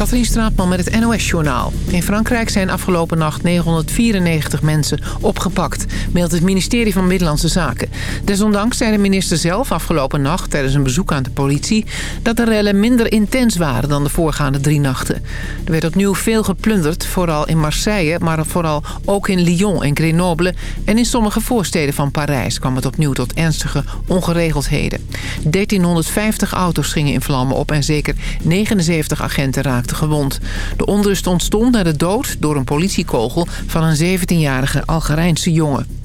Katrien Straatman met het NOS-journaal. In Frankrijk zijn afgelopen nacht 994 mensen opgepakt, meldt het ministerie van Middellandse Zaken. Desondanks zei de minister zelf afgelopen nacht tijdens een bezoek aan de politie... dat de rellen minder intens waren dan de voorgaande drie nachten. Er werd opnieuw veel geplunderd, vooral in Marseille... maar vooral ook in Lyon en Grenoble en in sommige voorsteden van Parijs... kwam het opnieuw tot ernstige ongeregeldheden. 1350 auto's gingen in vlammen op en zeker 79 agenten raakten De onrust ontstond na de dood door een politiekogel van een 17-jarige Algerijnse jongen.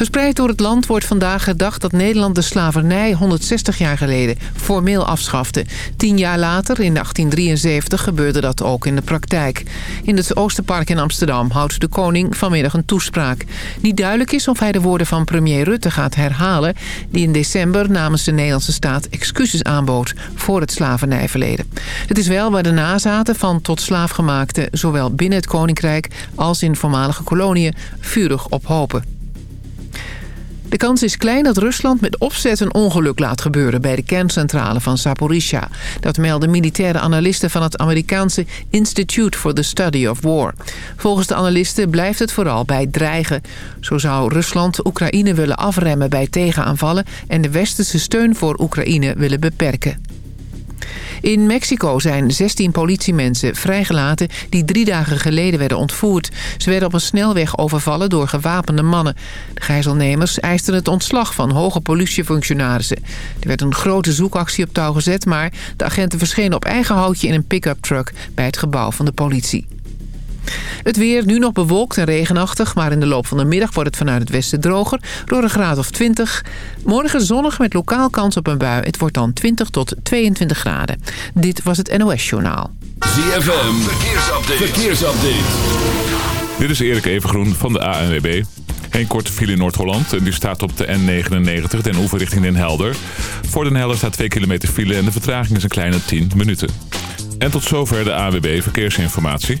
Verspreid door het land wordt vandaag gedacht dat Nederland de slavernij 160 jaar geleden formeel afschafte. Tien jaar later, in 1873, gebeurde dat ook in de praktijk. In het Oosterpark in Amsterdam houdt de koning vanmiddag een toespraak. Niet duidelijk is of hij de woorden van premier Rutte gaat herhalen... die in december namens de Nederlandse staat excuses aanbood voor het slavernijverleden. Het is wel waar de nazaten van tot slaafgemaakte zowel binnen het koninkrijk als in voormalige koloniën vurig op hopen. De kans is klein dat Rusland met opzet een ongeluk laat gebeuren... bij de kerncentrale van Zaporizhia. Dat melden militaire analisten van het Amerikaanse Institute for the Study of War. Volgens de analisten blijft het vooral bij dreigen. Zo zou Rusland Oekraïne willen afremmen bij tegenaanvallen... en de westerse steun voor Oekraïne willen beperken. In Mexico zijn 16 politiemensen vrijgelaten die drie dagen geleden werden ontvoerd. Ze werden op een snelweg overvallen door gewapende mannen. De gijzelnemers eisten het ontslag van hoge politiefunctionarissen. Er werd een grote zoekactie op touw gezet, maar de agenten verschenen op eigen houtje in een pick-up truck bij het gebouw van de politie. Het weer nu nog bewolkt en regenachtig, maar in de loop van de middag wordt het vanuit het westen droger door een graad of 20. Morgen zonnig met lokaal kans op een bui. Het wordt dan 20 tot 22 graden. Dit was het NOS Journaal. ZFM, verkeersupdate. verkeersupdate. Dit is Erik Evengroen van de ANWB. Een korte file in Noord-Holland en die staat op de N99, den oever richting Den Helder. Voor Den Helder staat 2 kilometer file en de vertraging is een kleine 10 minuten. En tot zover de AWB Verkeersinformatie.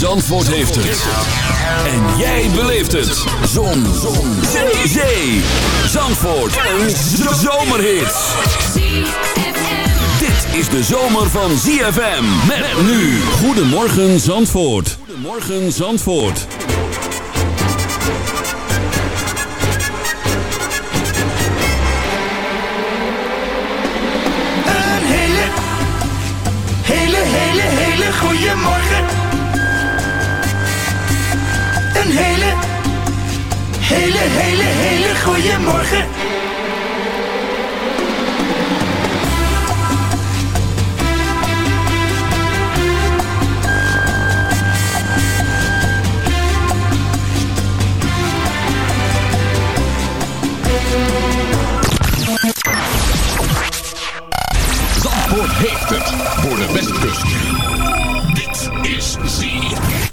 Zandvoort heeft het. En jij beleeft het. Zon. Zon. Zee. Zee. Zandvoort. Een zomerhit. Dit is de zomer van ZFM. Met nu. Goedemorgen Zandvoort. Goedemorgen Zandvoort. Een hele, hele, hele, hele goede morgen. Een hele, hele, hele, hele goede morgen. Zandvoort heeft het voor de Westkust. Dit is ZFM.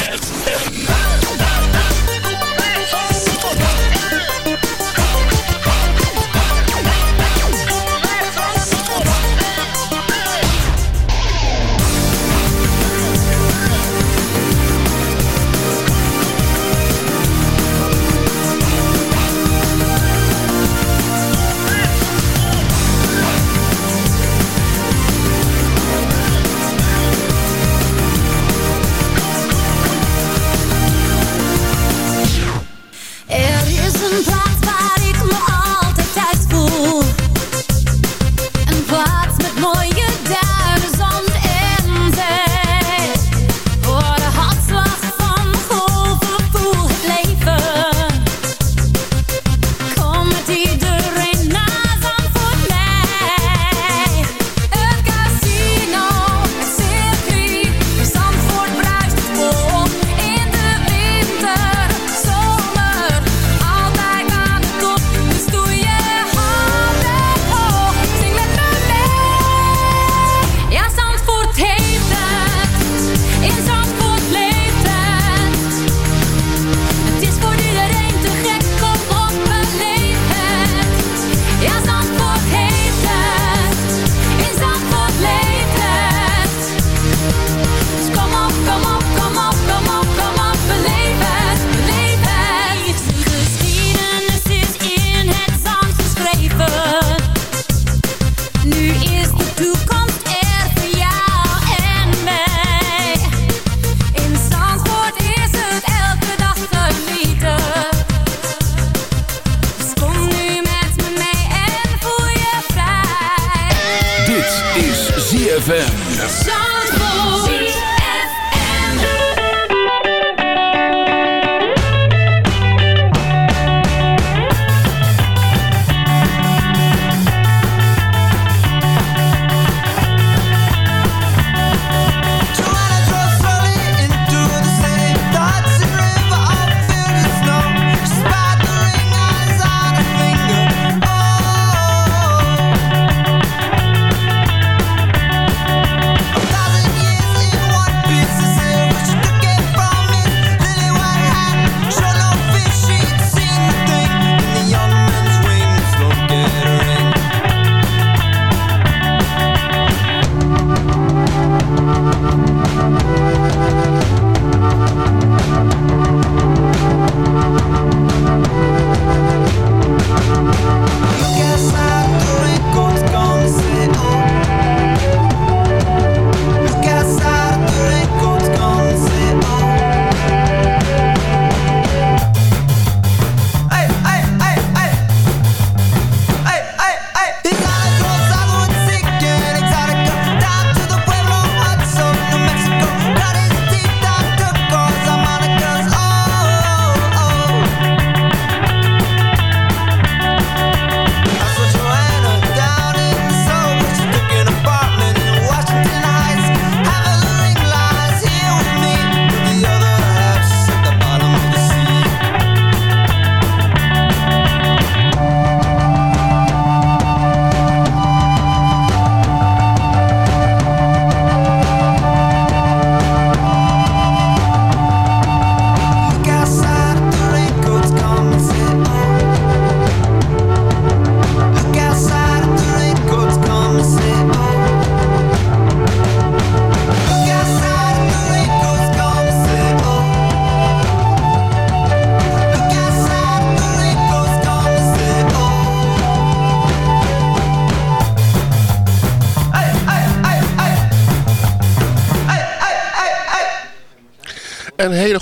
ZFM.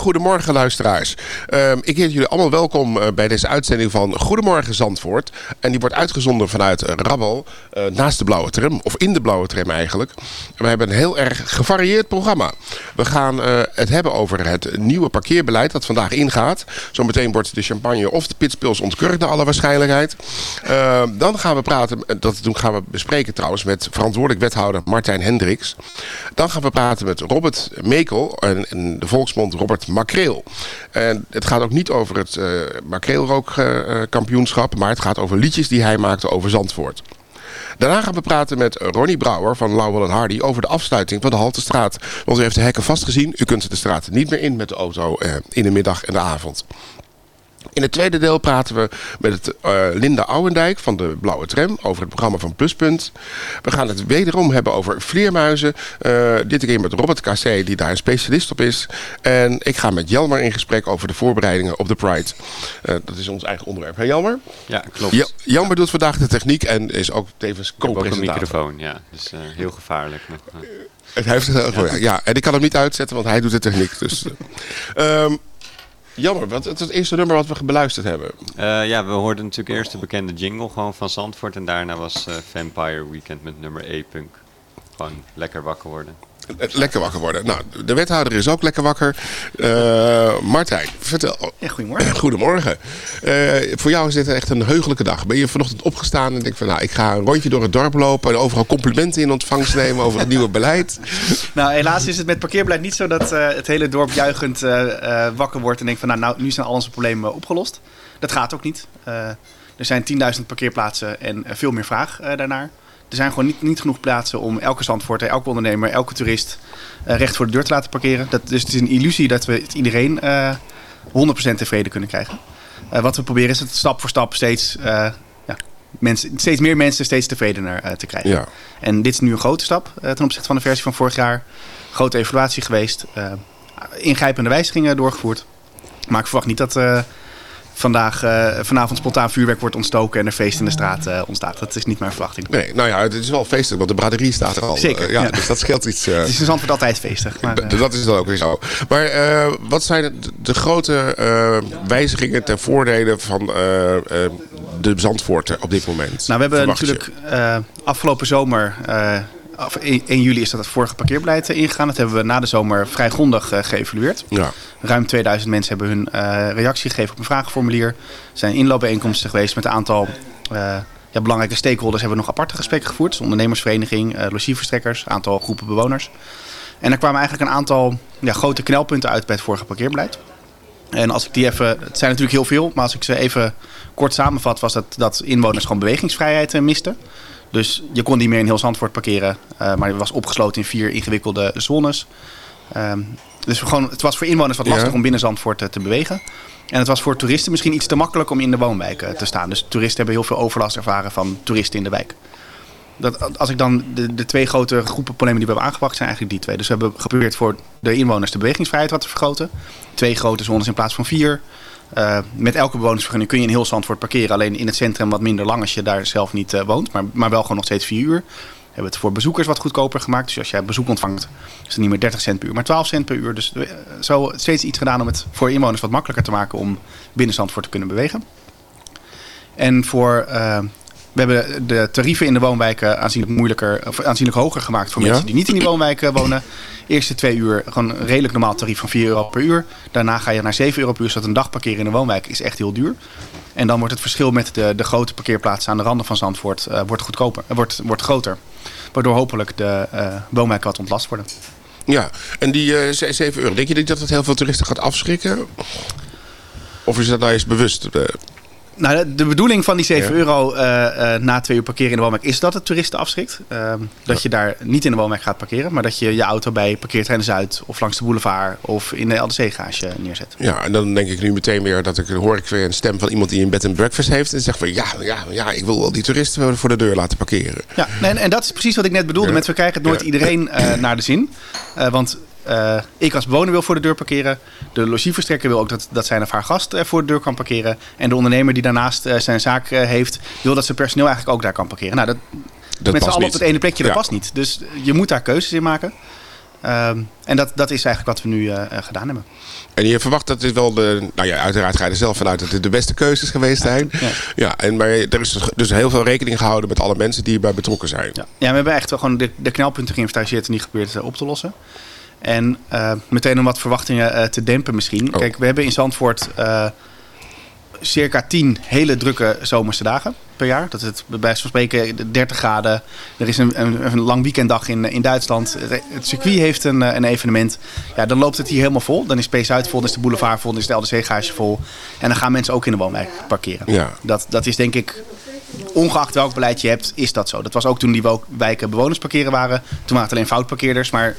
Een hele goede morgen luisteraars. Ehm, ik heet jullie allemaal welkom eh, bij deze uitzending van Goedemorgen Zandvoort. En die wordt uitgezonden vanuit uh, Rabbel, eh, naast de Blauwe Tram, of in de Blauwe Tram eigenlijk. We hebben een heel erg gevarieerd programma. We gaan eh, het hebben over het nieuwe parkeerbeleid dat vandaag ingaat. Zometeen wordt de champagne of de pitspils ontkurkt naar alle waarschijnlijkheid. Dan gaan we praten, eh, dat doen- gaan we bespreken trouwens met verantwoordelijk wethouder Martijn Hendricks. Dan gaan we praten met Robert Mekel en, de volksmond Robert Makreel. En het gaat ook niet over het eh makreelrookkampioenschap, maar het gaat over liedjes die hij maakte over Zandvoort. Daarna gaan we praten met Ronnie Brouwer van Lauwel Hardy over de afsluiting van de Haltestraat. Want u heeft de hekken vastgezien. U kunt de straat niet meer in met de auto eh, in de middag en de avond. In het tweede deel praten we met het, eh, Linda Ouwendijk van de Blauwe Tram over het programma van Pluspunt. We gaan het wederom hebben over vleermuizen. eh, dit keer met Robert Cassé, die daar een specialist op is. En ik ga met Jelmer in gesprek over de voorbereidingen op de Pride. Eh, dat is ons eigen onderwerp. Hé Jelmer? Ja, klopt. Ja, Jelmer doet vandaag de techniek en is ook tevens Ik heb ook een co-presentator. microfoon, ja. Dus heel gevaarlijk. Eh, Het heeft het, ja. ja, en ik kan hem niet uitzetten, want hij doet de techniek. Dus, eh. Jammer, wat, het is het eerste nummer wat we beluisterd hebben. Eh, ja, we hoorden natuurlijk eerst de bekende jingle gewoon van Zandvoort. En daarna was eh, Vampire Weekend met nummer E-Punk. Gewoon lekker wakker worden. Lekker wakker worden. Nou, de wethouder is ook lekker wakker. Eh, Martijn, vertel. Ja, goedemorgen. Goedemorgen. Eh, voor jou is dit echt een heugelijke dag. Ben je vanochtend opgestaan en denk van... nou, ik ga een rondje door het dorp lopen... en overal complimenten in ontvangst nemen over het nieuwe beleid. Nou, helaas is het met parkeerbeleid niet zo dat eh, het hele dorp juichend wakker wordt en denkt van nou, nou, nu zijn al onze problemen opgelost. Dat gaat ook niet. Er zijn 10.000 parkeerplaatsen en veel meer vraag daarnaar. Er zijn gewoon niet, niet genoeg plaatsen om elke zandvoorter, elke ondernemer, elke toerist eh, recht voor de deur te laten parkeren. Dat, dus het is een illusie dat we het iedereen eh 100% tevreden kunnen krijgen. Eh, wat we proberen is het stap voor stap steeds, ja, mensen, steeds meer mensen steeds tevredener te krijgen. Ja. En dit is nu een grote stap ten opzichte van de versie van vorig jaar. Grote evaluatie geweest. ingrijpende wijzigingen doorgevoerd. Maar ik verwacht niet dat vandaag, eh, vanavond spontaan vuurwerk wordt ontstoken en er feest in de straat eh, ontstaat. Dat is niet mijn verwachting. Nee, nou ja, het is wel feestelijk, want de braderie staat er al. Zeker, Eh, ja, ja. Dus dat scheelt iets. Het is in Zandvoort altijd feestig. Maar, Dat is dan ook weer zo. Maar wat zijn de, de grote wijzigingen ten voordele van de Zandvoorten op dit moment? Nou, we hebben natuurlijk afgelopen zomer of 1 1 juli is dat het vorige parkeerbeleid eh, ingegaan. Dat hebben we na de zomer vrij grondig eh, geëvalueerd. Ja. Ruim 2000 mensen hebben hun eh, reactie gegeven op een vragenformulier. Er zijn inloopbijeenkomsten geweest met een aantal ja, belangrijke stakeholders. Hebben we nog aparte gesprekken gevoerd. Dus ondernemersvereniging, logieverstrekkers, een aantal groepen bewoners. En er kwamen eigenlijk een aantal ja, grote knelpunten uit bij het vorige parkeerbeleid. En als ik die even, het zijn natuurlijk heel veel, maar als ik ze even kort samenvat, was dat, dat inwoners gewoon bewegingsvrijheid misten. Dus je kon niet meer in heel Zandvoort parkeren, eh, maar je was opgesloten in vier ingewikkelde zones. Ehm, dus gewoon, het was voor inwoners wat Ja. lastig om binnen Zandvoort eh, te bewegen. En het was voor toeristen misschien iets te makkelijk om in de woonwijken te staan. Dus toeristen hebben heel veel overlast ervaren van toeristen in de wijk. Dat, als ik dan de, de twee grote groepen problemen die we hebben aangepakt zijn eigenlijk die twee. Dus we hebben geprobeerd voor de inwoners de bewegingsvrijheid wat te vergroten. Twee grote zones in plaats van vier. Eh, met elke bewonersvergunning kun je in heel Zandvoort parkeren. Alleen in het centrum wat minder lang als je daar zelf niet eh, woont. Maar, maar wel gewoon nog steeds vier uur. We hebben het voor bezoekers wat goedkoper gemaakt. Dus als jij bezoek ontvangt is het niet meer 30 cent per uur, maar 12 cent per uur. Dus eh, zo steeds iets gedaan om het voor inwoners wat makkelijker te maken om binnen Zandvoort te kunnen bewegen. En voor, we hebben de tarieven in de woonwijken aanzienlijk moeilijker, of aanzienlijk hoger gemaakt voor Ja. mensen die niet in die woonwijken wonen. Eerste twee uur gewoon een redelijk normaal tarief van 4 euro per uur. Daarna ga je naar 7 euro per uur, zodat een dag parkeren in de woonwijk is echt heel duur. En dan wordt het verschil met de, de grote parkeerplaatsen aan de randen van Zandvoort eh, wordt, goedkoper, eh, wordt, wordt groter. Waardoor hopelijk de eh, woonwijken wat ontlast worden. Ja, en die eh, ze- 7 euro, denk je dat dat heel veel toeristen gaat afschrikken? Of is dat nou eens bewust? Nou, de, bedoeling van die 7 Ja. euro eh, eh, na twee uur parkeren in de woonwijk is dat het toeristen afschrikt. Ehm, dat je daar niet in de woonwijk gaat parkeren, maar dat je je auto bij parkeerterrein Zuid of langs de boulevard of in de LDC-garage neerzet. Ja, en dan denk ik nu meteen weer dat ik hoor ik weer een stem van iemand die een bed and breakfast heeft en zegt van ja, ja, ja, ik wil wel die toeristen voor de deur laten parkeren. Ja, en, en dat is precies wat ik net bedoelde Ja. met we krijgen het nooit iedereen eh, naar de zin. Want eh, ik als bewoner wil voor de deur parkeren. De logieverstrekker wil ook dat, dat zijn of haar gast eh, voor de deur kan parkeren. En de ondernemer die daarnaast eh, zijn zaak heeft, wil dat zijn personeel eigenlijk ook daar kan parkeren. Nou, dat, Dat met z'n allen op het ene plekje, dat Ja. past niet. Dus je moet daar keuzes in maken. Ehm, en dat, dat is eigenlijk wat we nu gedaan hebben. En je verwacht dat dit wel de, nou ja, uiteraard ga je er zelf vanuit dat dit de beste keuzes geweest zijn. Ja. Ja, en maar er is dus heel veel rekening gehouden met alle mensen die hierbij betrokken zijn. Ja, ja we hebben echt wel gewoon de, de knelpunten geïnventariseerd en die geprobeerd op te lossen. En eh, meteen om wat verwachtingen eh, te dempen misschien. Oh. Kijk, we hebben in Zandvoort eh, circa 10 hele drukke zomerse dagen per jaar. Dat is het bij wijze van spreken 30 graden. Er is een, een, een lang weekenddag in, in Duitsland. Het, het circuit heeft een, een evenement. Ja, dan loopt het hier helemaal vol. Dan is P Zuid vol, dan is de boulevard vol, dan is de LDC-garage vol. En dan gaan mensen ook in de woonwijk parkeren. Ja. Dat, dat is denk ik ongeacht welk beleid je hebt, is dat zo. Dat was ook toen die wijken bewonersparkeren waren. Toen waren het alleen foutparkeerders. Maar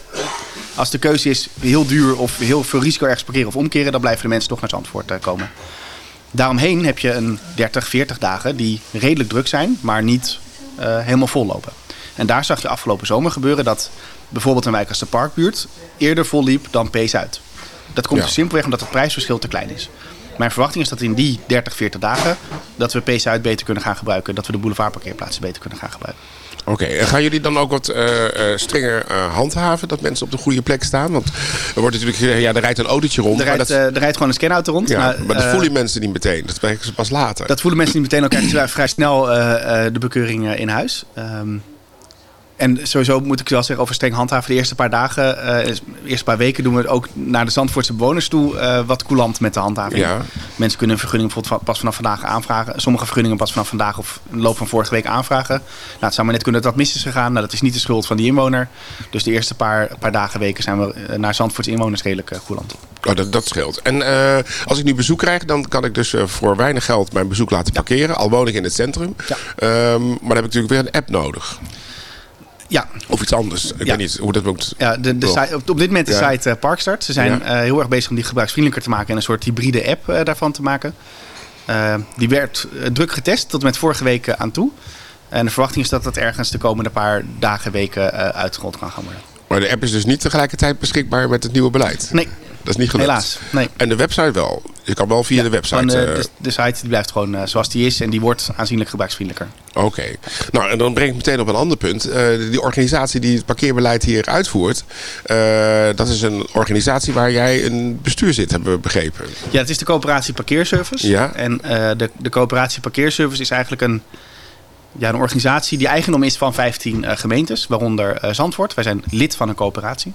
als de keuze is heel duur of heel veel risico ergens parkeren of omkeren... dan blijven de mensen toch naar Zandvoort eh, komen. Daaromheen heb je een 30, 40 dagen die redelijk druk zijn, maar niet eh, helemaal vol lopen. En daar zag je afgelopen zomer gebeuren dat bijvoorbeeld een wijk als de Parkbuurt eerder vol liep dan P-Zuid. Dat komt Ja. er simpelweg omdat het prijsverschil te klein is. Mijn verwachting is dat in die 30, 40 dagen dat we P-Zuid beter kunnen gaan gebruiken. Dat we de boulevardparkeerplaatsen beter kunnen gaan gebruiken. Oké, en gaan jullie dan ook wat eh, strenger eh, handhaven dat mensen op de goede plek staan? Want er wordt natuurlijk gezegd, ja, er rijdt een autootje rond. Er maar rijdt, dat, eh, er rijdt gewoon een scanauto rond. ja, maar, maar dat voelen mensen niet meteen. Dat merken ze pas later. Dat voelen mensen niet meteen. Ook krijgen ze vrij snel de bekeuring in huis. Ehm, en sowieso moet ik wel zeggen over streng handhaven. De eerste paar dagen, eh, de eerste paar weken doen we het ook naar de Zandvoortse bewoners toe eh, wat coulant met de handhaving. Ja. Mensen kunnen een vergunning bijvoorbeeld pas vanaf vandaag aanvragen. Sommige vergunningen pas vanaf vandaag of in de loop van vorige week aanvragen. Nou, het zou maar net kunnen dat dat mis is gegaan. Nou, dat is niet de schuld van die inwoner. Dus de eerste paar, paar dagen, weken zijn we eh, naar Zandvoortse inwoners redelijk eh, coulant. Oh, dat, dat scheelt. En als ik nu bezoek krijg, dan kan ik dus voor weinig geld mijn bezoek laten parkeren. Al woon ik in het centrum. Ja. Ehm, maar dan heb ik natuurlijk weer een app nodig. Ja, Of iets anders. Ik weet niet hoe dat moet. Ja, de, de site, op, op dit moment de site eh, Parkstart. Ze zijn eh, heel erg bezig om die gebruiksvriendelijker te maken en een soort hybride app eh, daarvan te maken. Die werd druk getest tot en met vorige week aan toe. En de verwachting is dat dat ergens de komende paar dagen, weken uitgerold kan gaan worden. Maar de app is dus niet tegelijkertijd beschikbaar met het nieuwe beleid. Nee, Dat is niet gelukt. helaas. Nee. En de website wel. Je kan wel via de website. Eh, eh, de, de site die blijft gewoon eh, zoals die is en die wordt aanzienlijk gebruiksvriendelijker. Oké. Nou, en dan breng ik meteen op een ander punt. Die organisatie die het parkeerbeleid hier uitvoert, dat is een organisatie waar jij een bestuur zit, hebben we begrepen. Ja, het is de coöperatie Parkeerservice. Ja. En de, de coöperatie Parkeerservice is eigenlijk een ja, een organisatie die eigendom is van 15 eh, gemeentes, waaronder eh, Zandvoort. Wij zijn lid van een coöperatie.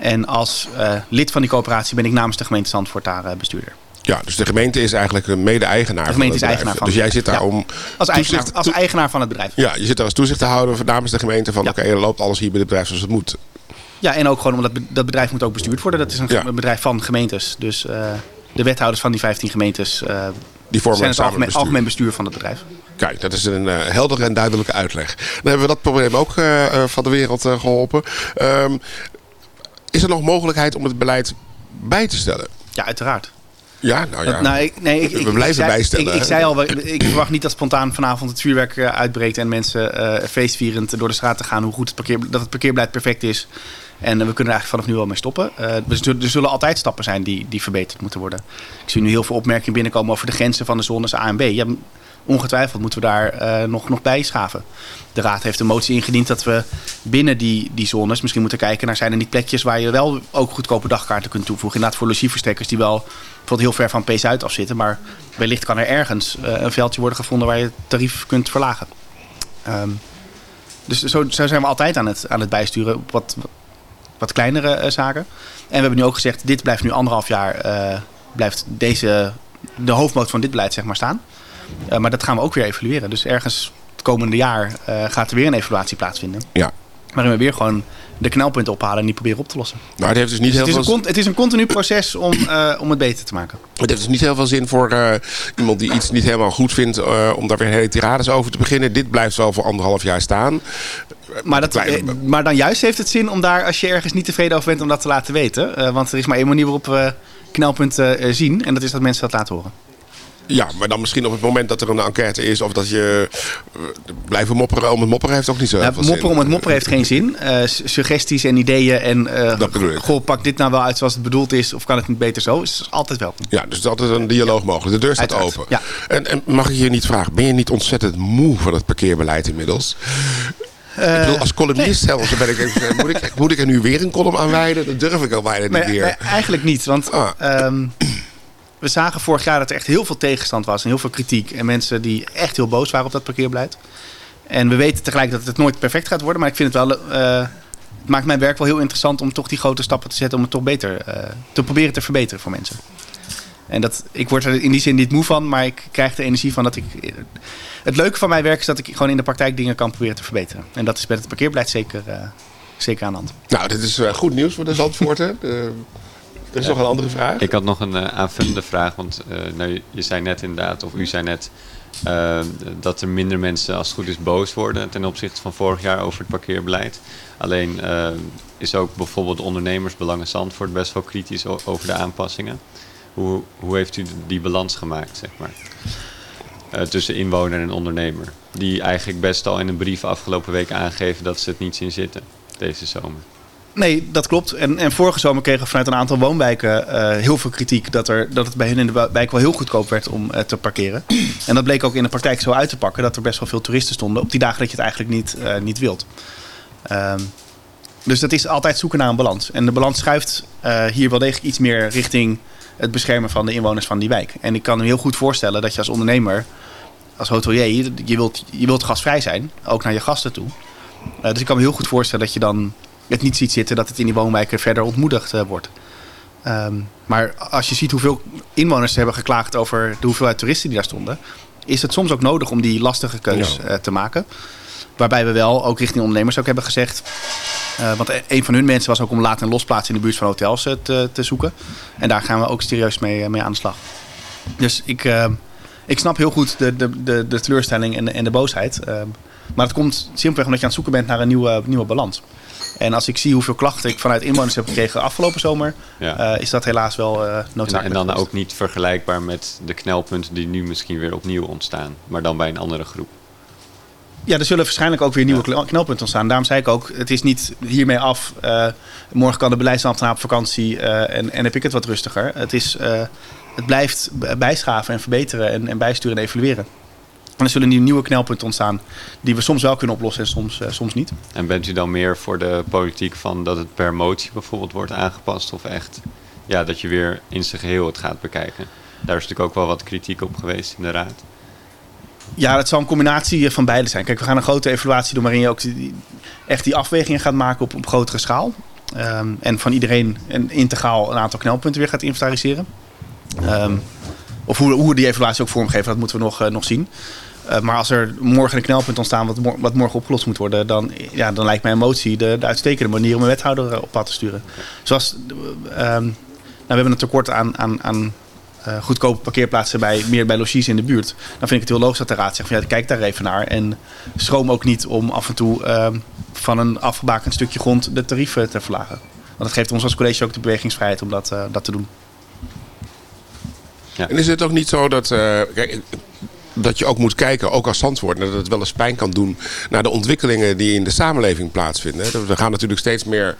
En als eh, lid van die coöperatie ben ik namens de gemeente Zandvoort daar eh, bestuurder. Ja, dus de gemeente is eigenlijk een mede-eigenaar. De van gemeente het is eigenaar bedrijf. van Dus jij zit daar ja. om Als eigenaar, als eigenaar van het bedrijf. Ja, je zit daar als toezichthouder namens de gemeente van... Ja. oké, dan loopt alles hier bij het bedrijf zoals het moet. Ja, en ook gewoon omdat dat bedrijf moet ook bestuurd worden. Dat is een Ja. bedrijf van gemeentes. Dus eh, de wethouders van die 15 gemeentes Die vormen zijn het algemeen, bestuur. algemeen bestuur van het bedrijf. Kijk, dat is een heldere en duidelijke uitleg. Dan hebben we dat probleem ook van de wereld eh, geholpen. Ehm, is er nog mogelijkheid om het beleid bij te stellen? Ja, uiteraard. Ja, nou ja. Nou, ik, nee, ik, We ik- blijven bijstellen, Ik, zei al, ik verwacht niet dat spontaan vanavond het vuurwerk eh, uitbreekt en mensen eh, feestvierend door de straat te gaan hoe goed het parkeer, dat het parkeerbeleid perfect is. En eh, we kunnen er eigenlijk vanaf nu al mee stoppen. Zullen- er zullen altijd stappen zijn die, die verbeterd moeten worden. Ik zie nu heel veel opmerkingen binnenkomen over de grenzen van de zones A en B. Ja, ongetwijfeld moeten we daar eh, nog, nog bij schaven. De Raad heeft een motie ingediend dat we binnen die, die zones misschien moeten kijken naar zijn er niet plekjes waar je wel ook goedkope dagkaarten kunt toevoegen. Inderdaad voor logieverstrekkers die wel bijvoorbeeld heel ver van P-Zuid af zitten. Maar wellicht kan er ergens eh, een veldje worden gevonden waar je het tarief kunt verlagen. Ehm, dus zo, zo zijn we altijd aan het, aan het bijsturen op wat, wat kleinere eh, zaken. En we hebben nu ook gezegd, dit blijft nu anderhalf jaar, blijft deze, de hoofdmoot van dit beleid zeg maar staan. Eh, maar dat gaan we ook weer evalueren. Dus ergens het komende jaar eh, gaat er weer een evaluatie plaatsvinden. Ja. Waarin we weer gewoon de knelpunten ophalen en die proberen op te lossen. Maar het heeft dus niet, Dus het, is een veel, het is een continu proces om, eh, om het beter te maken. het heeft dus niet heel veel zin voor iemand die iets niet helemaal goed vindt... om daar weer hele tirades over te beginnen. Dit blijft wel voor anderhalf jaar staan. Maar, dat, maar dan juist heeft het zin om daar, als je ergens niet tevreden over bent, om dat te laten weten. Want er is maar één manier waarop we knelpunten zien. En dat is dat mensen dat laten horen. Ja, maar dan misschien op het moment dat er een enquête is... of dat je eh, blijven mopperen om het mopperen heeft ook niet zo heel Ja, veel mopperen zin. om het mopperen heeft geen zin. Eh, suggesties en ideeën en eh, Dat bedoel ik. goh, pak dit nou wel uit zoals het bedoeld is. Of kan het niet beter zo? Is altijd welkom. Ja, dus dat is een dialoog mogelijk. De deur staat Uiteraard, open. ja. En, en mag ik je niet vragen, ben je niet ontzettend moe van het parkeerbeleid inmiddels? Ik bedoel, als columnist zelfs, ben ik, moet, ik, moet ik er nu weer een column aan wijden? Dat durf ik al bijna niet meer. nee, eigenlijk niet. Want Ah. ehm, we zagen vorig jaar dat er echt heel veel tegenstand was en heel veel kritiek. En mensen die echt heel boos waren op dat parkeerbeleid. En we weten tegelijk dat het nooit perfect gaat worden. Maar ik vind het wel. eh, het maakt mijn werk wel heel interessant om toch die grote stappen te zetten. Om het toch beter eh, te proberen te verbeteren voor mensen. En dat, ik word er in die zin niet moe van, maar ik krijg de energie van dat ik. Het leuke van mijn werk is dat ik gewoon in de praktijk dingen kan proberen te verbeteren. En dat is met het parkeerbeleid zeker, eh, zeker aan de hand. Nou, dit is goed nieuws voor de Zandvoorten. Er is nog een andere vraag. Ik had nog een eh, aanvullende vraag, want eh, nou, je, zei net inderdaad, of u zei net, eh, dat er minder mensen als het goed is boos worden ten opzichte van vorig jaar over het parkeerbeleid. Alleen is ook bijvoorbeeld ondernemersbelangen Zandvoort best wel kritisch over de aanpassingen. Hoe, hoe heeft u die balans gemaakt, zeg maar? Tussen inwoner en ondernemer. Die eigenlijk best al in een brief afgelopen week aangeven dat ze het niet zien zitten deze zomer. Nee, dat klopt. En, en vorige zomer kregen we vanuit een aantal woonwijken eh, heel veel kritiek dat, er, dat het bij hen in de wijk wel heel goedkoop werd om eh, te parkeren. En dat bleek ook in de praktijk zo uit te pakken dat er best wel veel toeristen stonden op die dagen dat je het eigenlijk niet, eh, niet wilt. Ehm, dus dat is altijd zoeken naar een balans. En de balans schuift hier wel degelijk iets meer richting het beschermen van de inwoners van die wijk. En ik kan me heel goed voorstellen dat je als ondernemer, als hotelier, je- wilt, je wilt gastvrij zijn, ook naar je gasten toe. Dus ik kan me heel goed voorstellen dat je dan het niet ziet zitten dat het in die woonwijken verder ontmoedigd eh, wordt. Ehm, maar als je ziet hoeveel inwoners hebben geklaagd over de hoeveelheid toeristen die daar stonden, is het soms ook nodig om die lastige keus Ja. eh, te maken. Waarbij we wel ook richting ondernemers ook hebben gezegd. eh, want e- een van hun mensen was ook om laat- en losplaatsen in de buurt van hotels te, te zoeken. En daar gaan we ook serieus mee, mee aan de slag. Dus ik, eh, ik snap heel goed de, de, de, de teleurstelling en de, en de boosheid. Ehm, maar het komt simpelweg omdat je aan het zoeken bent naar een nieuwe, nieuwe balans. En als ik zie hoeveel klachten ik vanuit inwoners heb gekregen afgelopen zomer, Ja. eh, is dat helaas wel eh En, noodzakelijk. en dan geweest. ook niet vergelijkbaar met de knelpunten die nu misschien weer opnieuw ontstaan, maar dan bij een andere groep. Ja, er zullen waarschijnlijk ook weer nieuwe knel- knelpunten ontstaan. Daarom zei ik ook, het is niet hiermee af. eh, morgen kan de beleidsambtenaar op vakantie en, en heb ik het wat rustiger. Het, is, het blijft bijschaven en verbeteren en, en bijsturen en evalueren. En er zullen nu nieuwe knelpunten ontstaan die we soms wel kunnen oplossen en soms, eh, soms niet. En bent u dan meer voor de politiek van dat het per motie bijvoorbeeld wordt aangepast of echt ja, dat je weer in zijn geheel het gaat bekijken? Daar is natuurlijk ook wel wat kritiek op geweest in de raad. Ja, het zal een combinatie van beide zijn. Kijk, we gaan een grote evaluatie doen waarin je ook die, echt die afwegingen gaat maken op, op grotere schaal. Ehm, en van iedereen een integraal een aantal knelpunten weer gaat inventariseren. Ehm, of hoe, hoe we die evaluatie ook vormgeven, dat moeten we nog, eh, nog zien. Eh, maar als er morgen een knelpunt ontstaan wat, wat morgen opgelost moet worden, dan, ja, dan lijkt mij een motie de, de uitstekende manier om een wethouder eh, op pad te sturen. Zoals, eh, ehm, nou, we hebben een tekort aan, aan, aan goedkope parkeerplaatsen bij, meer bij logies in de buurt. Dan vind ik het heel logisch dat de raad zegt van ja, kijk daar even naar. En schroom ook niet om af en toe ehm, van een afgebakend stukje grond de tarieven te verlagen. Want dat geeft ons als college ook de bewegingsvrijheid om dat, dat te doen. En is het ook niet zo dat, kijk, dat je ook moet kijken, ook als Zandvoort, dat het wel eens pijn kan doen naar de ontwikkelingen die in de samenleving plaatsvinden. We gaan natuurlijk steeds meer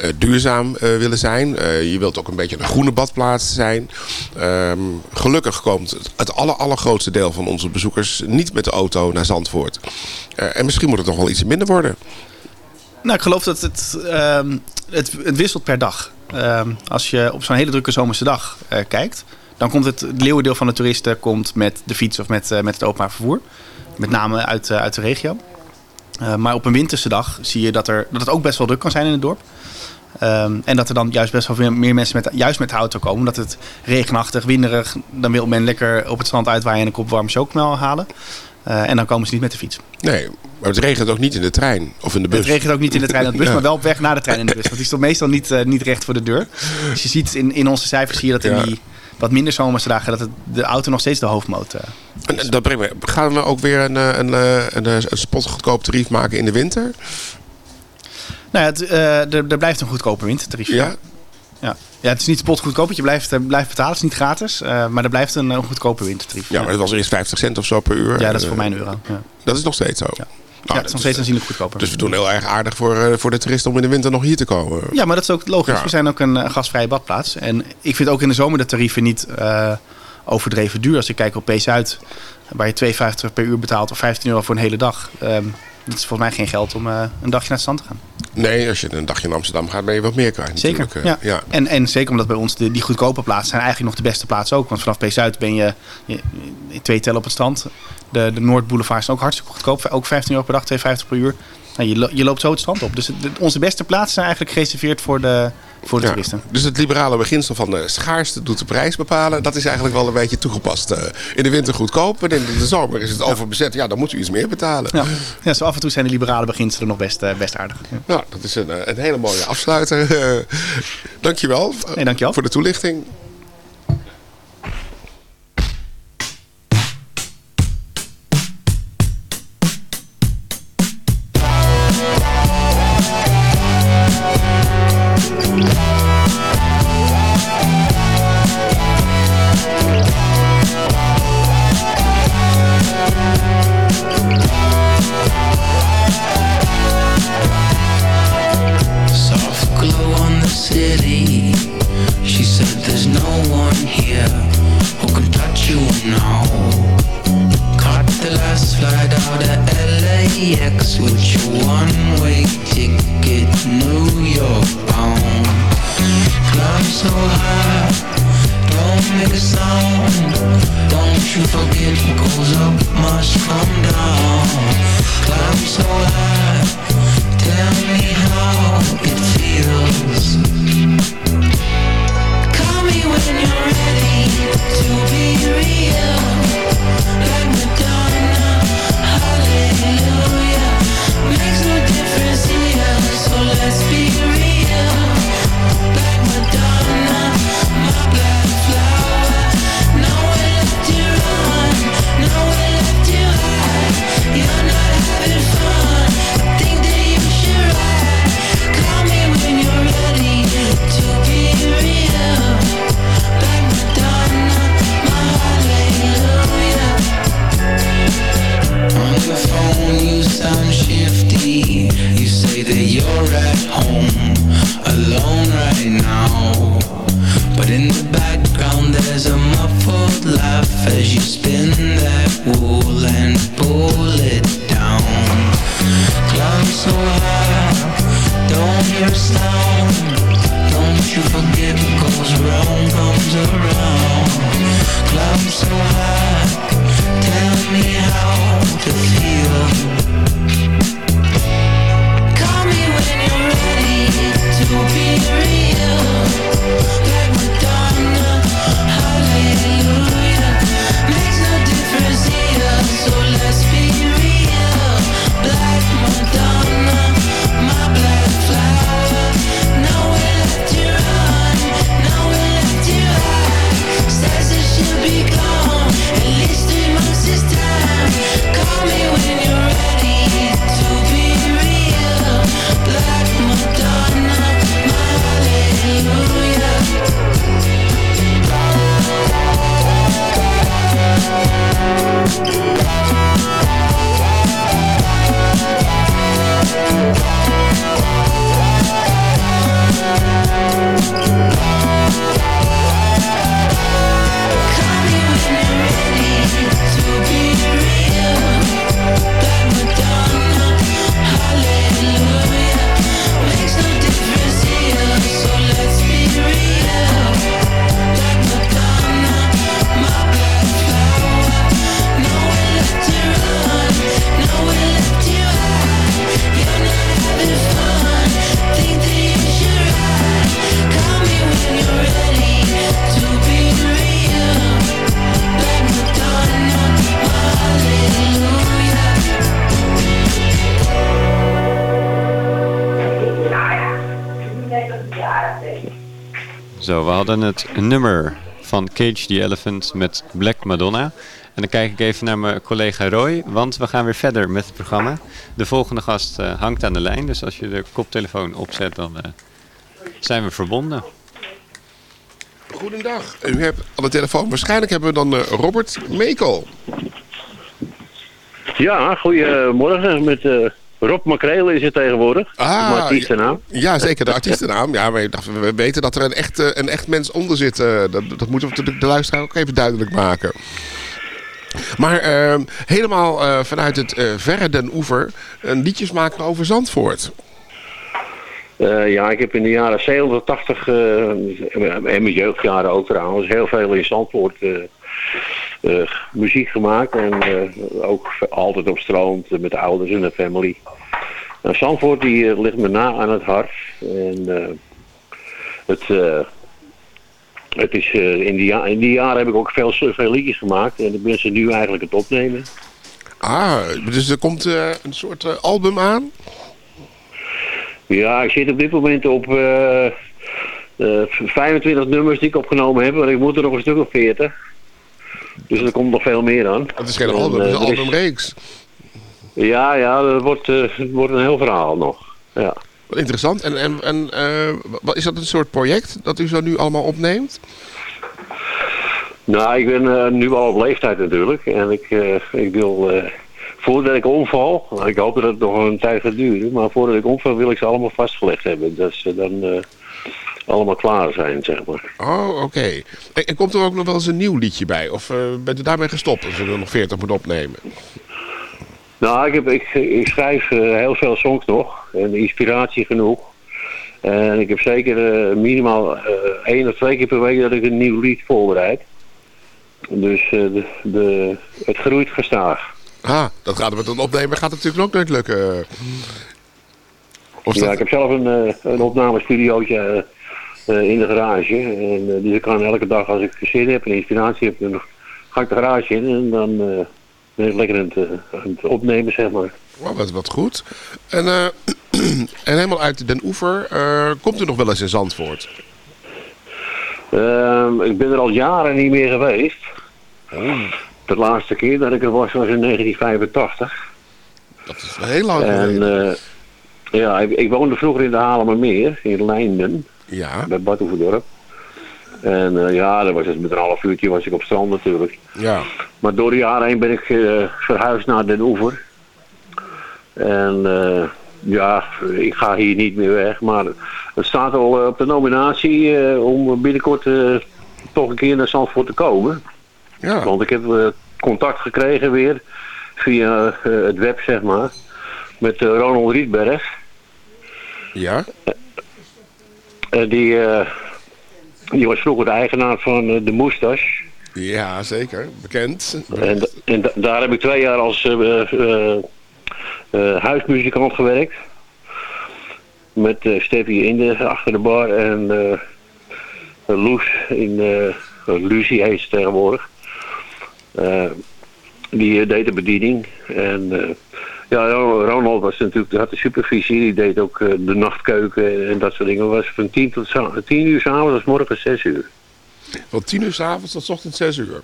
eh, duurzaam eh, willen zijn. Eh, je wilt ook een beetje een groene badplaats zijn. Ehm, gelukkig komt het, aller, allergrootste deel van onze bezoekers niet met de auto naar Zandvoort. En misschien moet het nog wel iets minder worden. Nou, ik geloof dat het, ehm, het, het wisselt per dag. Ehm, als je op zo'n hele drukke zomerse dag kijkt, dan komt het, het leeuwendeel van de toeristen komt met de fiets of met, eh, met het openbaar vervoer. Met name uit, eh, uit de regio. Eh, maar op een winterse dag zie je dat, er, dat het ook best wel druk kan zijn in het dorp. Ehm, en dat er dan juist best wel veel meer mensen met, juist met de auto komen. Omdat het regenachtig, winderig, dan wil men lekker op het strand uitwaaien en een kop warme chocomel halen. En dan komen ze niet met de fiets. Nee, maar het regent ook niet in de trein of in de bus. Het regent ook niet in de trein en de bus, Ja. maar wel op weg naar de trein en de bus. Want die stond meestal niet, niet recht voor de deur. Dus je ziet in, in onze cijfers je dat in Ja. die wat minder zomerse dagen... dat het, de auto nog steeds de hoofdmoot eh, En, dat brengt me, gaan we ook weer een, eh, een, eh, een, eh, een spotgoedkoop tarief maken in de winter? Nou ja, het, er, er blijft een goedkoper wintertarief. Ja? Ja. ja, het is niet spotgoedkoop, want je blijft, blijft betalen. Het is niet gratis, maar er blijft een, een goedkoper wintertarief. Ja, maar het was eerst 50 cent of zo per uur. Ja, dat is voor mij een euro. Ja. Dat is nog steeds zo. Ja. Ja, het is nog steeds aanzienlijk goedkoper. Dus we doen heel erg aardig voor, eh, voor de toeristen om in de winter nog hier te komen. Ja, maar dat is ook logisch. Ja. We zijn ook een eh, gastvrije badplaats. En ik vind ook in de zomer de tarieven niet eh, overdreven duur. Als ik kijk op P-Zuid, waar je 2,50 per uur betaalt of 15 euro voor een hele dag. ehm, dat is volgens mij geen geld om eh, een dagje naar het strand te gaan. Nee, als je een dagje in Amsterdam gaat, ben je wat meer kwijt. Zeker. eh. Ja. En, en zeker omdat bij ons de, die goedkope plaatsen zijn eigenlijk nog de beste plaatsen ook. Want vanaf P-Zuid ben je, je, twee tellen op het strand. De, de Noordboulevard is ook hartstikke goedkoop. Ook 15 euro per dag, 2,50 per uur. Nou, je, lo- je loopt zo het strand op. Dus het- de- onze beste plaatsen zijn eigenlijk gereserveerd voor de, voor de Ja. toeristen. Dus het liberale beginsel van de schaarste doet de prijs bepalen, dat is eigenlijk wel een beetje toegepast. eh. in de winter goedkoop en in de zomer is het overbezet. Ja, dan moet u iets meer betalen. Ja. ja, zo af en toe zijn de liberale beginselen nog best, eh, best aardig. Ja. Nou, dat is een, eh, een hele mooie afsluiter. Eh, dankjewel, eh, Nee, dankjewel. voor de toelichting. Don't you forget goes up must come down. Climb so high. Tell me how it feels. Call me when you're hadden het nummer van Cage the Elephant met Black Madonna. En dan kijk ik even naar mijn collega Roy, want we gaan weer verder met het programma. De volgende gast eh, hangt aan de lijn, dus als je de koptelefoon opzet, dan eh, zijn we verbonden. Goedendag. U hebt aan de telefoon. Waarschijnlijk hebben we dan eh, Robert Mekel. Ja, goedemorgen. Met eh, Rob Makreel is het tegenwoordig. Ah, Mijn artiestennaam. Ja, zeker. De artiestennaam. Ja, maar we weten dat er een echt, eh, een echt mens onder zit. eh, dat, dat moeten we natuurlijk de luisteraar ook even duidelijk maken. Maar eh, helemaal eh, vanuit het verre den oever een liedjes maken over Zandvoort. Ja, ik heb in de jaren 70, 80 eh, en mijn jeugdjaren ook trouwens heel veel in Zandvoort muziek gemaakt. En eh, ook altijd op strand eh, met de ouders en de family. Nou, Zandvoort die eh, ligt me na aan het hart. En eh, het, eh, het is, eh, in, die ja- in die jaren heb ik ook veel, veel liedjes gemaakt. En ik ben ze nu eigenlijk het opnemen. Ah, dus er komt eh, een soort eh, album aan. Ja, ik zit op dit moment op eh, eh, 25 nummers die ik opgenomen heb, maar ik moet er nog een stuk of 40. Dus er komt nog veel meer aan. Het is geen En, album, het is eh, een is- albumreeks. Ja, ja, wordt, eh, het wordt een heel verhaal nog. Ja. Wat interessant. En, en, en eh, wat, is dat een soort project dat u zo nu allemaal opneemt? Nou, ik ben eh, nu al op leeftijd natuurlijk. En ik, eh, ik wil, eh, voordat ik omval, ik hoop dat het nog een tijd gaat duren, maar voordat ik omval wil ik ze allemaal vastgelegd hebben. Dat ze dan eh, allemaal klaar zijn, zeg maar. Oh, oké. En, en komt er ook nog wel eens een nieuw liedje bij? Of eh, bent u daarmee gestopt als u er nog 40 moet opnemen? Nou, ik, heb, ik, ik schrijf eh, heel veel songs nog. En inspiratie genoeg. En ik heb zeker eh, minimaal één of twee keer per week dat ik een nieuw lied voorbereid. Dus de, de, het groeit gestaag. Ah, dat gaat met een opnemen gaat natuurlijk ook nooit lukken. Of ja, dat- ik heb zelf een, een opnamestudiootje in de garage. En, eh, dus ik kan elke dag als ik zin heb en inspiratie heb, dan ga ik de garage in. En dan eh, ben ik lekker aan het, eh, aan het opnemen, zeg maar. Oh, wat, wat goed. En, eh, en helemaal uit Den Oever, eh, komt u nog wel eens in Zandvoort? Ehm, ik ben er al jaren niet meer geweest. De laatste keer dat ik er was was in 1985. Dat is heel lang En geleden. eh, ja, ik, ik woonde vroeger in de Halemermeer, in Leinden, ja, bij Bad Oeverdorp. En eh, ja, dan was het met een half uurtje was ik op strand natuurlijk. ja. Maar door de jaren heen ben ik eh, verhuisd naar Den Oever. En eh, ja, ik ga hier niet meer weg. Maar het staat al op de nominatie om binnenkort toch een keer naar Zandvoort te komen. ja. Want ik heb contact gekregen weer via het web, zeg maar. Met Ronald Rietberg. Ja, die, eh, die was vroeger de eigenaar van eh, de Moustache. Ja, zeker. Bekend. En, en da- daar heb ik twee jaar als eh, eh, eh, huismuzikant gewerkt. Met eh Steffi Inde achter de bar en eh Loes in eh Lucie heet ze tegenwoordig. Eh, die eh, deed de bediening. En eh, ja, Ro- Ronald was natuurlijk, had de supervisie. Die deed ook eh, de nachtkeuken en dat soort dingen. was van tien, tot tien uur s'avonds tot morgen zes uur. Van 10 uur s'avonds tot 's ochtends 6 uur.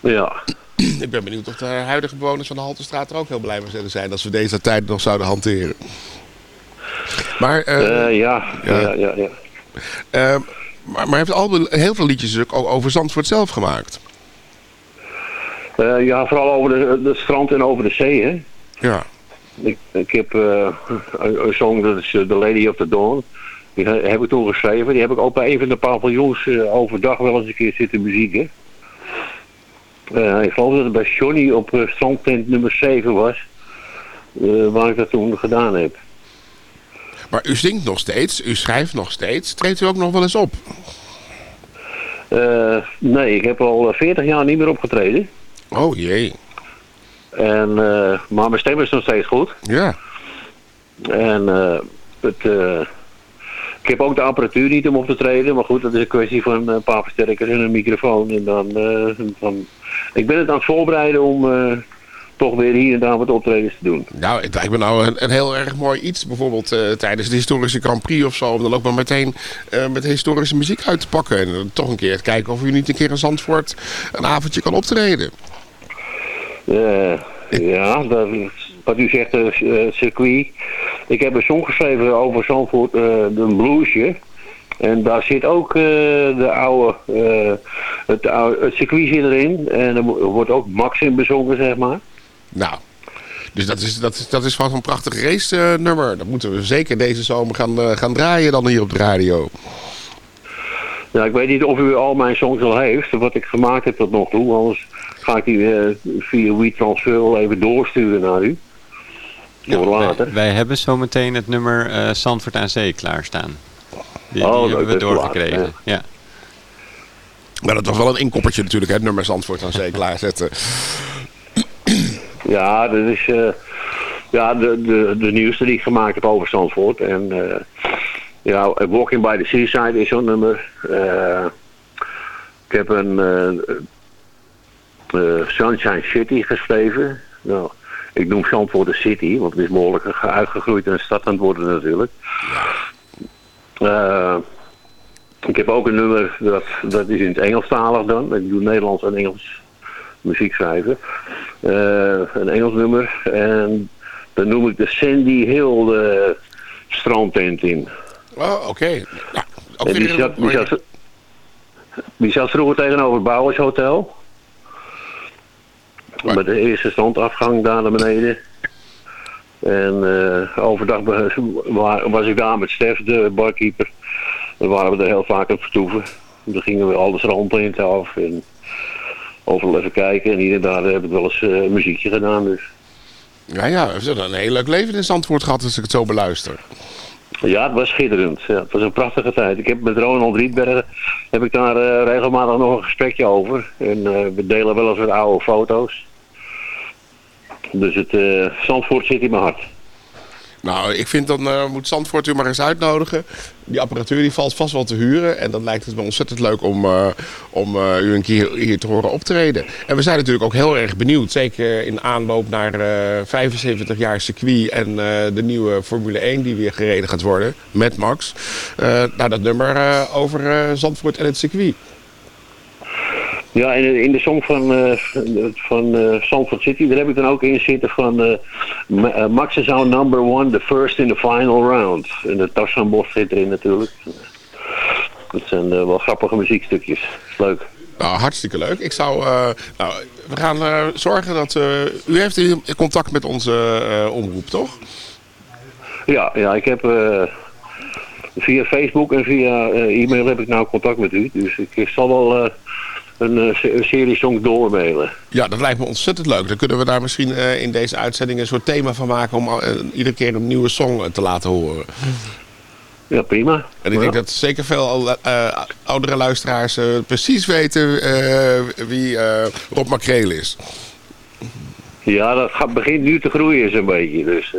Ja. Ik ben benieuwd of de huidige bewoners van de Haltestraat er ook heel blij mee zullen zijn als we deze tijd nog zouden hanteren. Maar, Eh, ja, ja. ja, ja, ja. maar, maar heeft al heel veel liedjes ook over Zandvoort zelf gemaakt. Ja, vooral over de, de strand en over de zee, hè. Ja. Ik, ik heb eh, een, song, dat is eh, The Lady of the Dawn. Die he- heb ik toen geschreven. Die heb ik ook bij een van de paviljoens eh, overdag wel eens een keer zitten muzieken. Ik geloof dat het bij Johnny op strandtent nummer 7 was. eh, waar ik dat toen gedaan heb. Maar u zingt nog steeds, u schrijft nog steeds. Treedt u ook nog wel eens op? Nee, ik heb al eh, 40 jaar niet meer opgetreden. Oh jee. En, eh, maar mijn stem is nog steeds goed. Ja. En eh, het, eh, ik heb ook de apparatuur niet om op te treden. Maar goed, dat is een kwestie van een paar versterkers en een microfoon. En dan, dan, ik ben het aan het voorbereiden om toch weer hier en daar wat optredens te doen. Nou, het lijkt me nou een, een heel erg mooi iets. Bijvoorbeeld tijdens de historische Grand Prix of zo. Om dan ook maar meteen met historische muziek uit te pakken. En dan toch een keer te kijken of u niet een keer in Zandvoort een avondje kan optreden. Eh, ja, dat, wat u zegt, eh, circuit. Ik heb een song geschreven over Zandvoort, eh een bluesje. En daar zit ook de oude, het, oude, het circuit zit erin. En er wo- wordt ook Max in bezongen, zeg maar. Nou, dus dat is, dat is, dat is van zo'n prachtig race nummer. Dat moeten we zeker deze zomer gaan, gaan draaien dan hier op de radio. Ja, ik weet niet of u al mijn songs al heeft, wat ik gemaakt heb tot nog toe. Anders ga ik die eh, via WeTransfer wel even doorsturen naar u. Voor later. Wij hebben zometeen het nummer eh Zandvoort aan Zee klaarstaan. Die, Oh, die leuk, hebben we laat, doorgekregen. Ja. Maar dat was wel een inkoppertje natuurlijk, hè, het nummer Zandvoort aan zee klaarzetten. Ja, dat is eh, ja, de, de, de nieuwste die ik gemaakt heb over Zandvoort. En eh, ja, Walking by the Seaside is zo'n nummer. Eh, ik heb een Sunshine City geschreven. Nou, ik noem Zandvoort de City, want het is behoorlijk ge- uitgegroeid en een stad aan het worden natuurlijk. Eh, ik heb ook een nummer, dat, dat is in het Engelstalig dan. Ik doe Nederlands en Engels muziek schrijven. Eh, een Engels nummer. En dan noem ik de Sandy Hill de strandtent in. Oh, oké. En weer die, zat, die, zat, die zat vroeger tegenover het Bouwers Met de eerste standafgang daar naar beneden. En eh, overdag was ik daar met Stef, de barkeeper. Dan waren we er heel vaak het vertoeven. Dan gingen we alle strandtenten af. En overal even kijken. En hier en daar heb ik wel eens eh, muziekje gedaan. Dus. Ja, ja, we hebben een heel leuk leven in Zandvoort gehad als ik het zo beluister. Ja, het was schitterend. Ja, het was een prachtige tijd. Ik heb met Ronald Rietbergen heb ik daar eh, regelmatig nog een gesprekje over. En we delen wel eens wat oude foto's. Dus het eh Zandvoort zit in mijn hart. Nou, ik vind dan eh, moet Zandvoort u maar eens uitnodigen. Die apparatuur die valt vast wel te huren. En dan lijkt het me ontzettend leuk om, eh, om u een keer hier te horen optreden. En we zijn natuurlijk ook heel erg benieuwd. Zeker in aanloop naar eh 75 jaar circuit en de nieuwe Formule 1 die weer gereden gaat worden. Met Max. naar dat nummer over Zandvoort en het circuit. Ja, in, in de song van, eh, van eh, Zandvoort City, daar heb ik dan ook in zitten van eh, Ma- Max is our number one, the first in the final round. En de Tarzan Bos zit erin natuurlijk. Dat zijn wel grappige muziekstukjes. Leuk. Nou, hartstikke leuk. Ik zou, nou, we gaan zorgen dat... u heeft in contact met onze omroep, toch? Ja, ja ik heb via Facebook en via e-mail heb ik nou contact met u. Dus ik, ik zal wel een, eh, een serie songs doormailen. Ja, dat lijkt me ontzettend leuk. Dan kunnen we daar misschien eh, in deze uitzending een soort thema van maken... om eh, iedere keer een nieuwe song te laten horen. Ja, prima. En ik denk dat zeker veel eh, oudere luisteraars precies weten eh, wie eh, Rob Makreel is. Ja, dat gaat, begint nu te groeien zo'n beetje. Dus.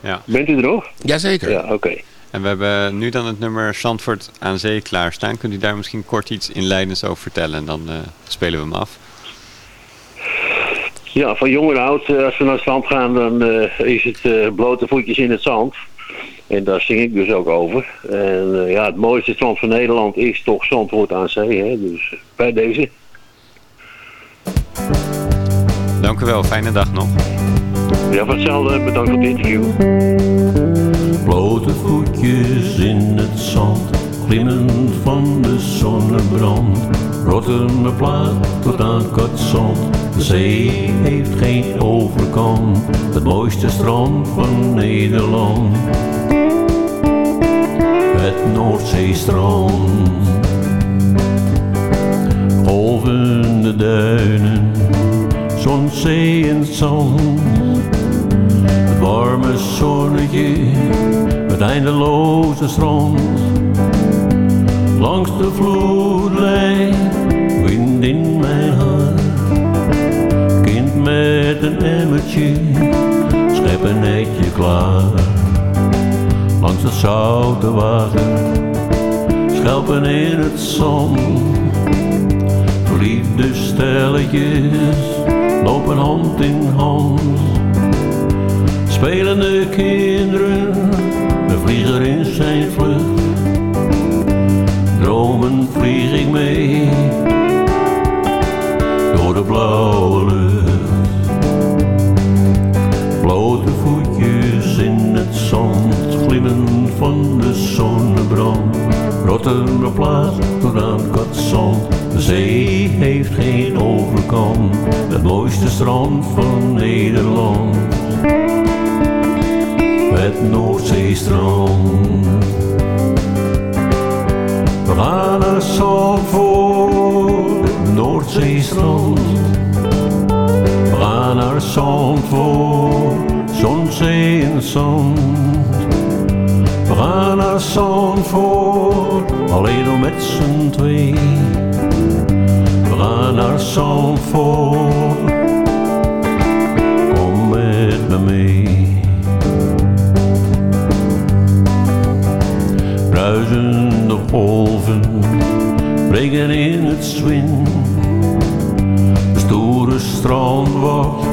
Ja. Bent u er nog? Jazeker. Ja, oké. En we hebben nu dan het nummer Zandvoort aan Zee klaarstaan. Kunt u daar misschien kort iets inleidends over vertellen? En dan eh, spelen we hem af. Ja, van jong en oud, eh, als we naar het strand gaan, dan eh, is het eh, blote voetjes in het zand. En daar zing ik dus ook over. En eh, ja, het mooiste strand van Nederland is toch Zandvoort aan zee. Hè? Dus bij deze. Dank u wel, fijne dag nog. Ja, van hetzelfde. Bedankt voor het interview. Blote in het zand, glimmen van de zonnebrand. Rotterdam plaat tot aan Katzand, de zee heeft geen overkant. Het mooiste strand van Nederland, het Noordzeestrand. Golvende duinen, zon, zee en zand. Het warme zonnetje, het eindeloze strand. Langs de vloedlijn, wind in mijn haar. Kind met een emmertje, schep een netje klaar. Langs het zoute water, schelpen in het zand. Verliefde stelletjes, lopen hand in hand. Spelende kinderen, vlieger in zijn vlucht. Dromen vlieg ik mee, door de blauwe lucht. Blote voetjes in het zand, glimmen van de zonnebrand. Rotterdam plaats tot aan Katzand, de zee heeft geen overkant. Het mooiste strand van Nederland het Noordzeestrand. We gaan naar Zandvoort, Noordzeestrand. We gaan naar Zandvoort, zon, zee en zand. We gaan naar Zandvoort, alleen nog met z'n twee. We gaan naar Zandvoort, Bruisende golven breken in het zwin. De stoere strandwacht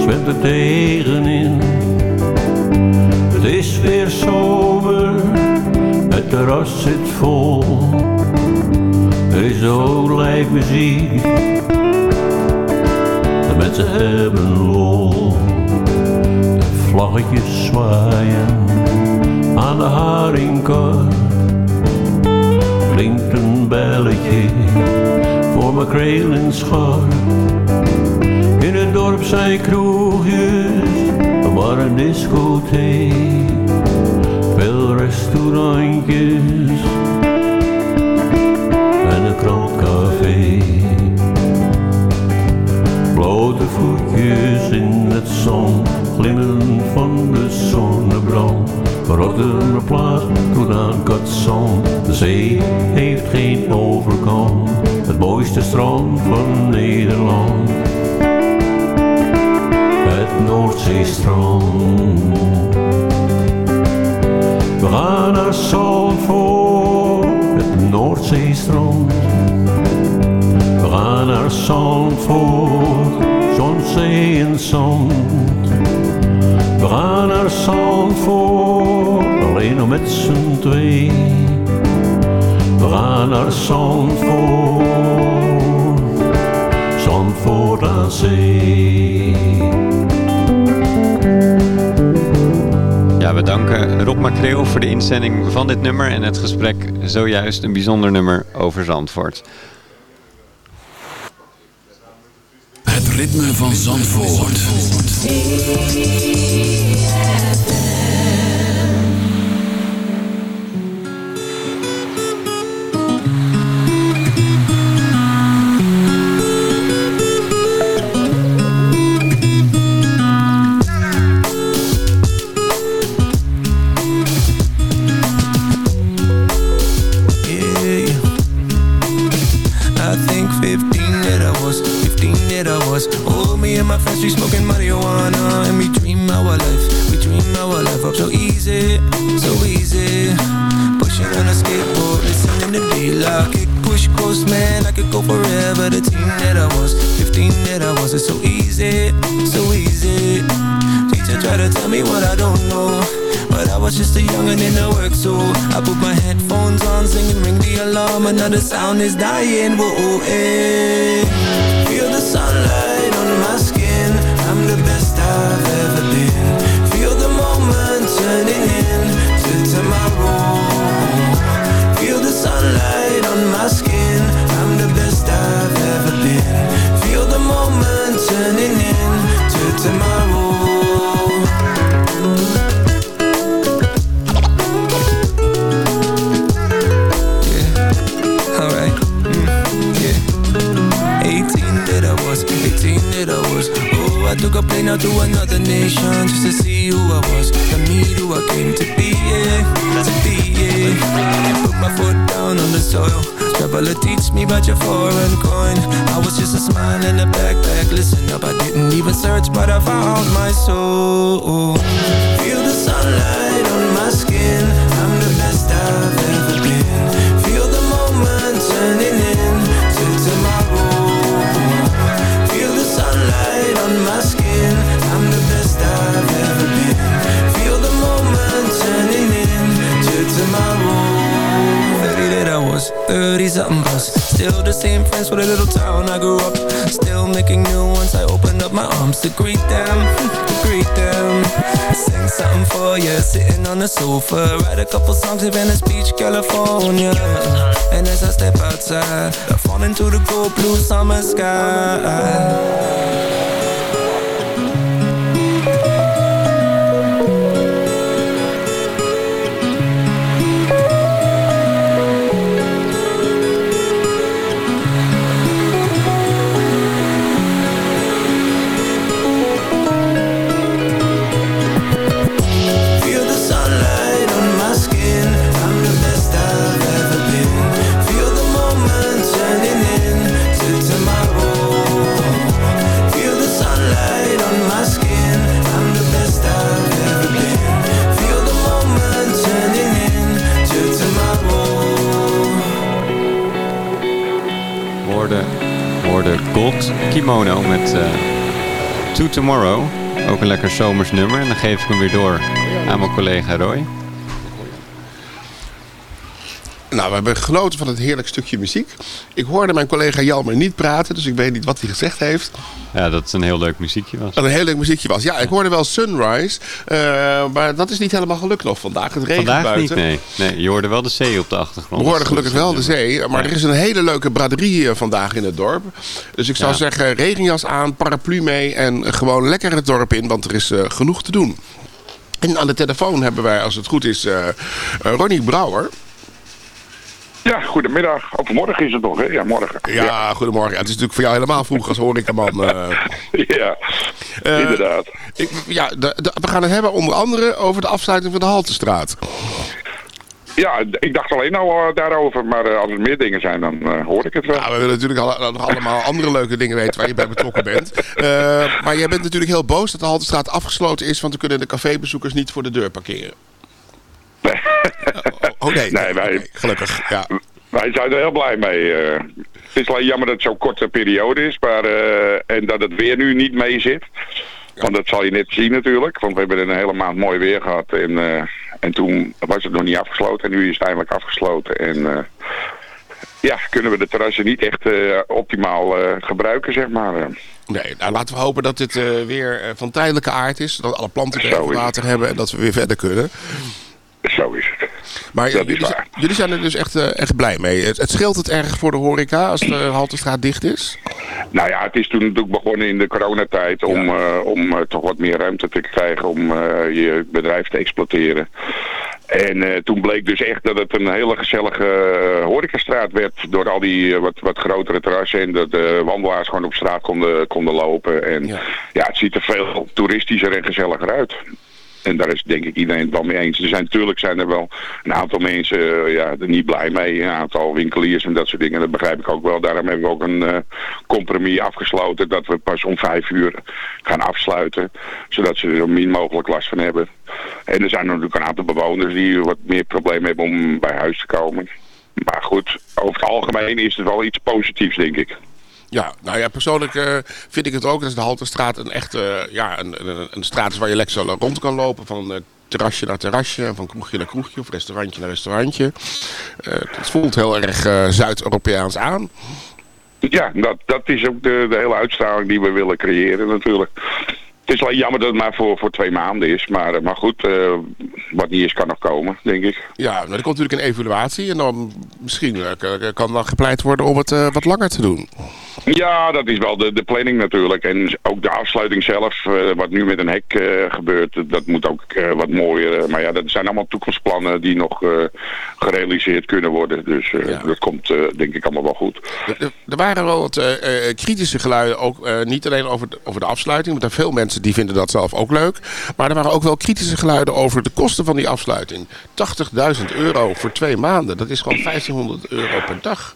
zwemt er tegenin. Het is weer zomer, het terras zit vol. Er is ook lijkt muziek, de mensen hebben lol. De vlaggetjes zwaaien aan de haringkar klinkt een belletje voor mijn kreel en schar. In het dorp zijn kroegjes, maar een discotheek, veel restaurantjes en een krantcafé. Blote voetjes in het zon, glimmen van de zonnebrand. Rotterdam plaats tot aan Katzand. De zee heeft geen overkant. Het mooiste strand van Nederland. Het Noordzeestrand. We gaan naar Zandvoort, het Noordzeestrand. We gaan naar Zandvoort, zon, zee en zand. We gaan naar Zandvoort, alleen nog met z'n twee. We gaan naar Zandvoort, Zandvoort aan zee. Ja, we danken Rob Makreel voor de inzending van dit nummer en het gesprek zojuist een bijzonder nummer over Zandvoort. Het ritme van Zandvoort. town is dying, whoa, oh, eh. Out to another nation Just to see who I was. To me who I came to be, yeah. To be, yeah. Put my foot down on the soil. Traveler teach me about your foreign coin. I was just a smile in a backpack. Listen up, I didn't even search But I found my soul. Feel the sunlight on my skin 30 something plus Still the same friends for the little town I grew up. Still making new ones I opened up my arms to greet them To greet them. Sing something for you Sitting on the sofa. Write a couple songs in Venice Beach, California. And as I step outside I fall into the cold blue summer sky met eh To Tomorrow. Ook een lekker zomers nummer. En dan geef ik hem weer door aan mijn collega Roy. Nou, we hebben genoten van het heerlijk stukje muziek. Ik hoorde mijn collega Jelmer niet praten, dus ik weet niet wat hij gezegd heeft. Ja, dat het een heel leuk muziekje was. Dat een heel leuk muziekje was. Ja, ik hoorde wel Sunrise, eh, maar dat is niet helemaal gelukt nog vandaag. Het regent Vandaag buiten. niet, nee. nee. Je hoorde wel de zee op de achtergrond. We hoorden gelukkig wel de zee, maar er is een hele leuke braderie eh, vandaag in het dorp. Dus ik zou Ja. zeggen, regenjas aan, paraplu mee en gewoon lekker het dorp in, want er is eh, genoeg te doen. En aan de telefoon hebben wij, als het goed is, eh, Ronnie Brouwer. Ja, goedemiddag. Of morgen is het nog, hè? Ja, morgen. Ja, goedemorgen. Ja, het is natuurlijk voor jou helemaal vroeg als horecaman. eh Ja, Eh, inderdaad. Ik, ja, de- de- we gaan het hebben onder andere over de afsluiting van de Haltestraat. Ja, ik dacht alleen nou eh, daarover, maar als er meer dingen zijn, dan hoor ik het wel. Nou, we willen natuurlijk al- nog allemaal andere leuke dingen weten waar je bij betrokken bent. Maar jij bent natuurlijk heel boos dat de Haltestraat afgesloten is, want we kunnen de cafébezoekers niet voor de deur parkeren. oh, nee, Nee, wij, gelukkig. Ja. wij zijn er heel blij mee. eh. het is alleen jammer dat het zo'n korte periode is, maar, eh, en dat het weer nu niet mee zit. Want dat zal je net zien natuurlijk, want we hebben een hele maand mooi weer gehad. En, eh, en toen was het nog niet afgesloten en nu is het eindelijk afgesloten. En ja, kunnen we de terrassen niet echt optimaal gebruiken, zeg maar. Nee, nou, laten we hopen dat dit weer van tijdelijke aard is. Dat alle planten weer water hebben en dat we weer verder kunnen. Maar jullie, zijn er dus echt, eh, echt blij mee. Het, het scheelt het erg voor de horeca als de Haltestraat dicht is? Nou ja, het is toen natuurlijk begonnen in de coronatijd om, eh, om eh, toch wat meer ruimte te krijgen om je bedrijf te exploiteren. En toen bleek dus echt dat het een hele gezellige horecastraat werd door al die wat, wat grotere terrassen en dat de wandelaars gewoon op straat konden, konden lopen. En ja. het ziet er veel toeristischer en gezelliger uit. En daar is denk ik iedereen het wel mee eens. Er zijn natuurlijk zijn er wel een aantal mensen eh, ja, er niet blij mee. Een aantal winkeliers en dat soort dingen. Dat begrijp ik ook wel. Daarom hebben we ook een eh, compromis afgesloten. Dat we pas om vijf uur gaan afsluiten. Zodat ze er zo min mogelijk last van hebben. En er zijn natuurlijk een aantal bewoners die wat meer problemen hebben om bij huis te komen. Maar goed, over het algemeen is het wel iets positiefs denk ik. Ja, nou ja, persoonlijk eh, vind ik het ook dat de Halterstraat een echte, ja, een, een, een straat is waar je lekker rond kan lopen. Van eh, terrasje naar terrasje, van kroegje naar kroegje of restaurantje naar restaurantje. Eh, het voelt heel erg Zuid-Europeaans aan. Ja, dat, dat is ook de, de hele uitstraling die we willen creëren natuurlijk. Het is alleen jammer dat het maar voor, voor twee maanden is. Maar, eh, maar goed, eh, wat niet is kan nog komen, denk ik. Ja, nou, er komt natuurlijk een evaluatie en dan misschien k- kan dan gepleit worden om het wat langer te doen. Ja, dat is wel de, de planning natuurlijk. En ook de afsluiting zelf, wat nu met een hek gebeurt, dat moet ook wat mooier. maar ja, dat zijn allemaal toekomstplannen die nog gerealiseerd kunnen worden. Dus dat komt denk ik allemaal wel goed. Er, er waren wel wat kritische geluiden, ook niet alleen over de, over de afsluiting, want er zijn veel mensen die vinden dat zelf ook leuk. Maar er waren ook wel kritische geluiden over de kosten van die afsluiting. 80.000 euro voor twee maanden, dat is gewoon 1500 euro per dag.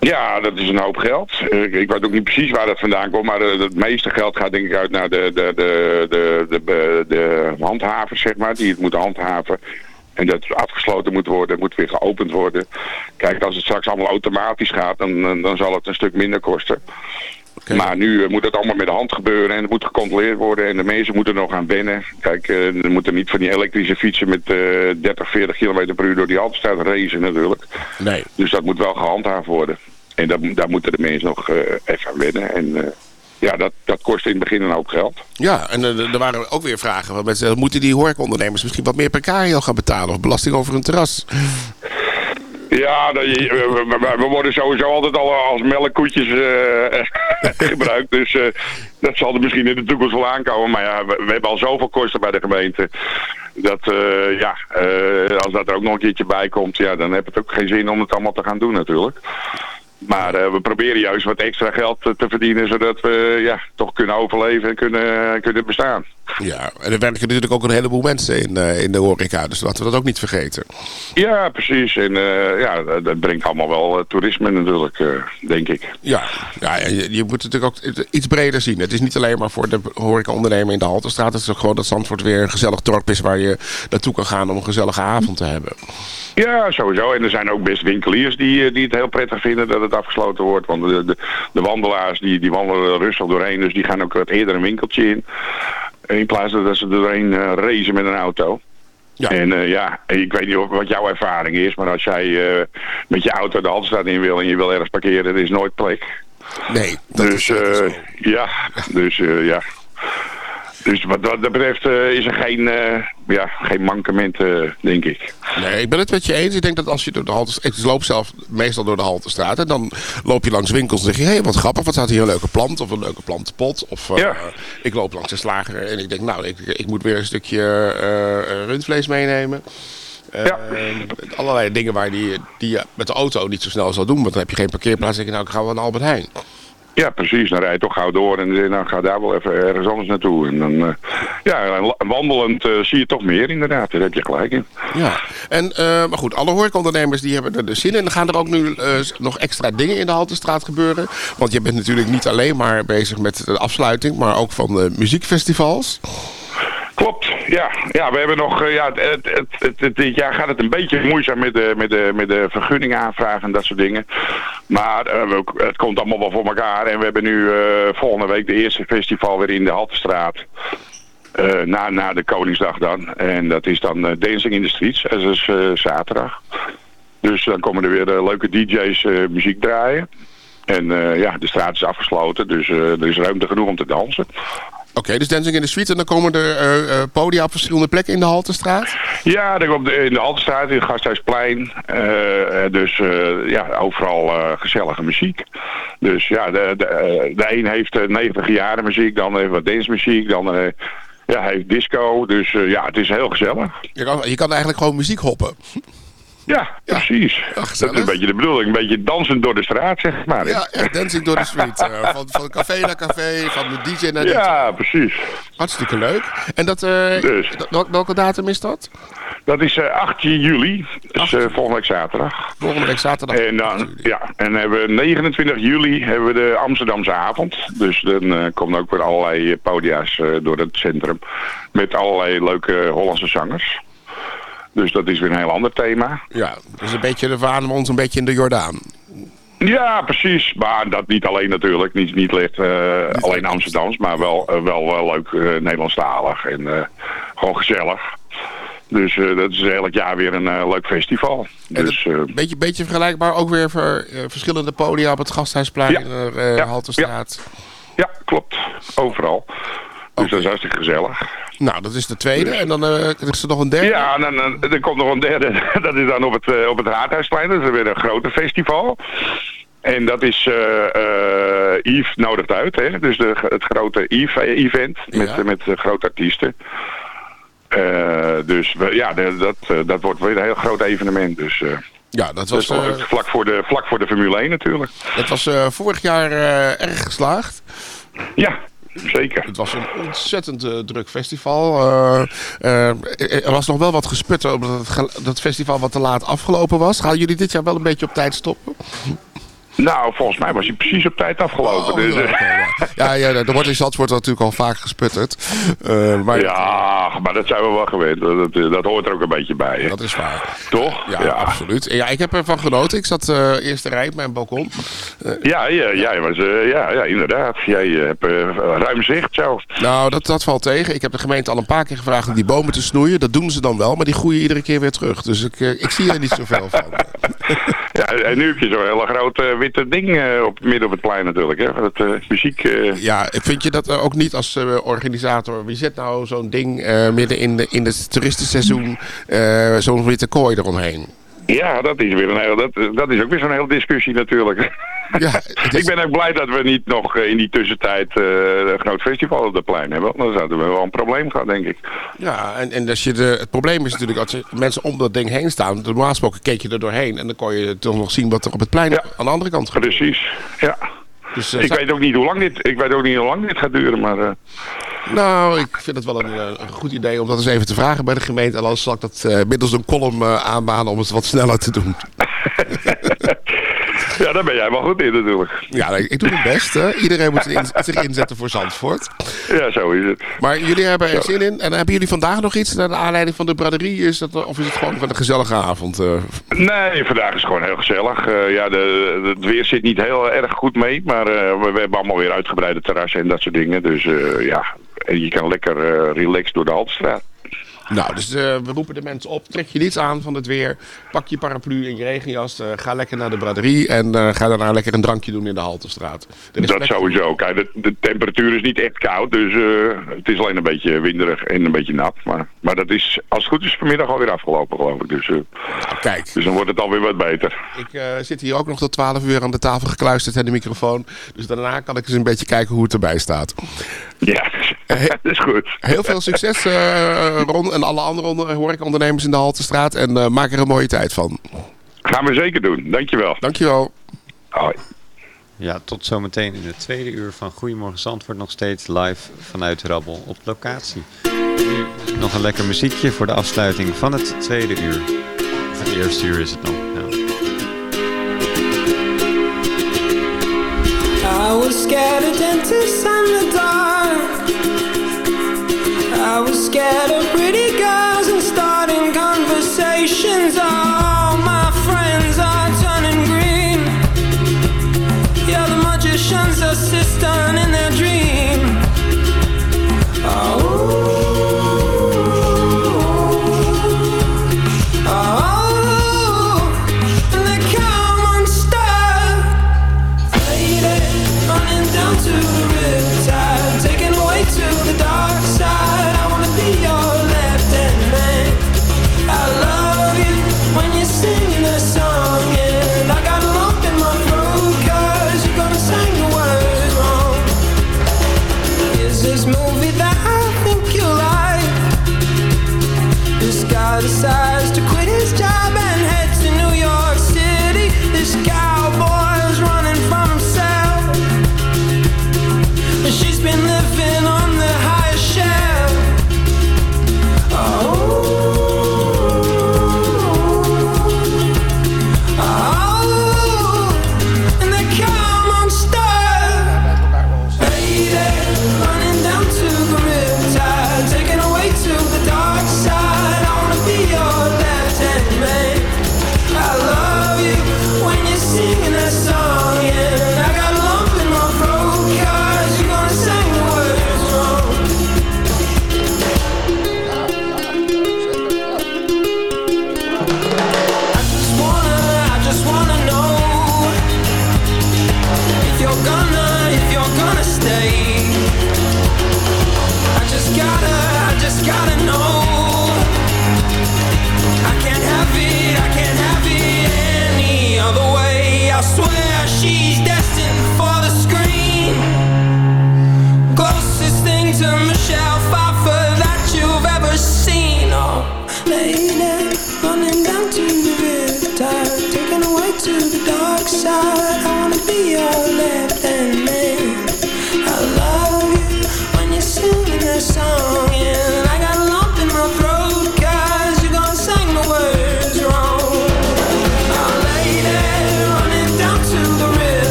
Ja, dat is een hoop geld. Ik, ik weet ook niet precies waar dat vandaan komt, maar het meeste geld gaat denk ik uit naar de, de, de, de, de, de, handhavers, zeg maar, die het moeten handhaven. En dat afgesloten moet worden, moet weer geopend worden. Kijk, als het straks allemaal automatisch gaat, dan- dan zal het een stuk minder kosten. Maar nu eh, moet het allemaal met de hand gebeuren en het moet gecontroleerd worden en de mensen moeten nog gaan wennen. Kijk, eh, er moeten niet van die elektrische fietsen met eh 30, 40 km per uur door die Haltestraat racen natuurlijk. Nee. Dus dat moet wel gehandhaafd worden. En dat, daar moeten de mensen nog eh, even aan wennen. En ja, dat, dat kost in het begin een hoop geld. Ja, en eh, er waren ook weer vragen van mensen, moeten die horecaondernemers misschien wat meer per kario gaan betalen of belasting over hun terras? Ja, we, worden sowieso altijd al als melkkoetjes eh, gebruikt. Dus eh, dat zal er misschien in de toekomst wel aankomen. Maar ja, we, hebben al zoveel kosten bij de gemeente. Dat eh, ja, eh, als dat er ook nog een keertje bij komt, ja, dan heeft het ook geen zin om het allemaal te gaan doen natuurlijk. Maar eh, we proberen juist wat extra geld te, te verdienen, zodat we ja, toch kunnen overleven en kunnen, kunnen bestaan. Ja, en er werken natuurlijk ook een heleboel mensen in, eh, in de horeca, dus laten we dat ook niet vergeten. Ja, precies. En eh, ja, dat, brengt allemaal wel eh, toerisme natuurlijk, denk ik. Ja, ja je, je moet het natuurlijk ook iets breder zien. Het is niet alleen maar voor de horecaondernemer in de Halterstraat. Het is ook gewoon dat Zandvoort weer een gezellig dorp is waar je naartoe kan gaan om een gezellige avond te hebben. Ja, sowieso. En er zijn ook best winkeliers die, die het heel prettig vinden dat het afgesloten wordt. Want de, de, de wandelaars die, die wandelen rustig doorheen, dus die gaan ook wat eerder een winkeltje in. In plaats van dat ze doorheen eh, racen met een auto. Ja. En eh, ja, ik weet niet wat jouw ervaring is, maar als jij eh, met je auto de Haltestraat in wil en je wil ergens parkeren, er is nooit plek. Nee, dus eh, ja, dus ja. Dus wat dat betreft eh, is er geen, eh, ja, geen mankement, eh, denk ik. Nee, ik ben het met je eens. Ik denk dat als je door de Halterstraat... Ik loop zelf meestal door de Halterstraat. En dan loop je langs winkels en zeg je... Hé, hey, wat grappig. Wat staat hier een leuke plant? Of een leuke plantenpot? Of Ja. ik loop langs de slager en ik denk... Nou, ik, ik moet weer een stukje rundvlees meenemen. Eh, Allerlei dingen waar die, die je met de auto niet zo snel zal doen. Want dan heb je geen parkeerplaats. Dan denk je, nou, ik ga wel naar Albert Heijn. Ja, precies. Dan rijd je toch gauw door en dan ga daar wel even ergens anders naartoe. En dan, eh, ja, en wandelend eh, zie je toch meer inderdaad. Daar heb je gelijk in. Ja, en, eh, maar goed, alle horecaondernemers die hebben er dus zin in. En gaan er ook nu nog extra dingen in de Haltestraat gebeuren? Want je bent natuurlijk niet alleen maar bezig met de afsluiting, maar ook van de muziekfestivals. Klopt, ja. ja we hebben nog, eh, ja, het, het, het, dit jaar gaat het een beetje moeizaam met de, met de, met de vergunning aanvragen en dat soort dingen. Maar we- het komt allemaal wel voor elkaar en we hebben nu eh, volgende week de eerste festival weer in de Haltestraat. Na, na de Koningsdag dan. En dat is dan Dancing in the Streets. Dat is zaterdag. Dus dan komen er weer leuke DJ's muziek draaien. En ja, de straat is afgesloten, dus er is ruimte genoeg om te dansen. Oké, dus Dancing in the Street. En dan komen er eh, podia op verschillende plekken in de Haltestraat. Ja, op de, in de Haltestraat, in het Gasthuisplein. Eh, dus ja, overal gezellige muziek. Dus ja, de, de, de een heeft eh, 90 jaren muziek, dan heeft wat dancemuziek, dan ja, hij heeft disco. Dus ja, het is heel gezellig. Je kan, je kan eigenlijk gewoon muziek hoppen. Ja, precies. dat is een beetje de bedoeling. Een beetje dansen door de straat, zeg maar. Ja, echt dancing door de street. eh, van, van café naar café, van de DJ naar DJ. Ja, precies. Hartstikke leuk. En dat, eh, Dus. wel- welke datum is dat? Dat is eh 8 juli, dus volgende week zaterdag. Volgende week zaterdag. En dan, ja, en dan hebben we 29 juli hebben we de Amsterdamse avond. Dus dan komen ook weer allerlei podia's door het centrum. Met allerlei leuke Hollandse zangers. Dus dat is weer een heel ander thema. Ja, dus een beetje de vanen ons een beetje in de Jordaan. Ja, precies. Maar dat niet alleen natuurlijk. Niet, niet licht eh, alleen Amsterdams, maar wel, eh, wel, wel leuk uh, Nederlandstalig. En gewoon gezellig. Dus dat is elk jaar weer een leuk festival. Dus, Beetje, beetje vergelijkbaar, ook weer voor verschillende podia op het Gasthuisplein, Ja. Ja. Halterstraat. ja, klopt. Overal. Dus dat is hartstikke gezellig. Nou, dat is de tweede. En dan eh, is er nog een derde. Ja, en dan, dan- er komt nog een derde. Dat is dan op het, eh, op het Raadhuisplein. Dat is weer een grote festival. En dat is eh eh, Yves nodigt uit. Hè? Dus de, het grote Yves-event met, met eh, grote artiesten. Eh, dus we- ja, de- dat, eh, dat wordt weer een heel groot evenement. Dus, eh, ja, dat was, eh, leuk. vlak, voor de, vlak voor de Formule 1 natuurlijk. Dat was eh, vorig jaar eh, erg geslaagd. Ja, zeker. Het was een ontzettend eh, druk festival. Eh, eh, er was nog wel wat gesputter omdat het, dat festival wat te laat afgelopen was. Gaan jullie dit jaar wel een beetje op tijd stoppen? Nou, volgens mij was hij precies op tijd afgelopen. dus, ja, eh, ja. Ja, ja, er wordt in Zandvoort natuurlijk al vaak gesputterd. Eh, maar ja, maar dat zijn we wel gewend. Dat, dat, dat hoort er ook een beetje bij. Hè? Dat is waar. Toch? Ja, absoluut. Ja, ik heb ervan genoten. Ik zat eh eerste rij op mijn balkon. Ja, ja, jij was, eh, ja, ja, inderdaad. Jij eh, hebt eh, ruim zicht zo. Nou, dat, dat valt tegen. Ik heb de gemeente al een paar keer gevraagd om die bomen te snoeien. Dat doen ze dan wel, maar die groeien iedere keer weer terug. Dus ik, eh, ik zie er niet zoveel van. Ja, en nu heb je zo'n hele grote witte ding eh, op midden op het plein natuurlijk. Hè? Dat eh, muziek... eh, Ja, vind je dat eh, ook niet als eh, organisator? Wie zet nou zo'n ding eh, midden in, de, in het toeristenseizoen, eh, zo'n witte kooi eromheen? Ja, dat is, weer een heel, dat, dat is ook weer zo'n hele discussie natuurlijk. Ja, Ik ben ook blij dat we niet nog eh, in die tussentijd eh, een groot festival op het plein hebben. Want dan zouden we wel een probleem gehad, denk ik. Ja, en, en als je de, het probleem is natuurlijk als mensen om dat ding heen staan. Normaal gesproken keek je er doorheen en dan kon je toch nog zien wat er op het plein aan de andere kant gebeurt. Precies, ja. Dus, eh, ik weet ook niet hoe lang dit, ik weet ook niet hoe lang dit gaat duren, maar... eh, Nou, ik vind het wel een, eh, een goed idee om dat eens even te vragen bij de gemeente. En anders zal ik dat middels een column aanbanen om het wat sneller te doen. ja, daar ben jij wel goed in natuurlijk. Ja, ik, doe het best. Hè. Iedereen moet zich in- zich inzetten voor Zandvoort. Ja, zo is het. Maar jullie hebben er zin in. En hebben jullie vandaag nog iets naar de aanleiding van de braderie? Is dat, of is het gewoon van een gezellige avond? eh? Nee, vandaag is gewoon heel gezellig. Eh, ja, de, de- het weer zit niet heel erg goed mee, maar eh, we, we hebben allemaal weer uitgebreide terrassen en dat soort dingen. Dus ja, en je kan lekker relaxed door de Haltestraat. Nou, dus eh, we roepen de mensen op. Trek je niets aan van het weer. Pak je paraplu en je regenjas. eh, ga lekker naar de braderie. En eh, ga daarna lekker een drankje doen in de Haltestraat. Dat sowieso. Kijk, de, de temperatuur is niet echt koud, dus het is alleen een beetje winderig en een beetje nat. Maar, maar dat is, als het goed is, vanmiddag alweer afgelopen, geloof ik. Dus, eh, kijk. dus dan wordt het alweer wat beter. Ik zit hier ook nog tot 12 uur aan de tafel gekluisterd en de microfoon. Dus daarna kan ik eens een beetje kijken hoe het erbij staat. Ja, dat is goed. Heel veel succes, Ron en alle andere onder- horecaondernemers in de Haltestraat. En eh, maak er een mooie tijd van. Gaan we zeker doen. Dankjewel. Dankjewel. Hoi. Ja, tot zometeen in het tweede uur van Goedemorgen Zandvoort nog steeds live vanuit Rabbel op locatie. Nu nog een lekker muziekje voor de afsluiting van het tweede uur. Het eerste uur is het nog. Ja. I was scared of dentists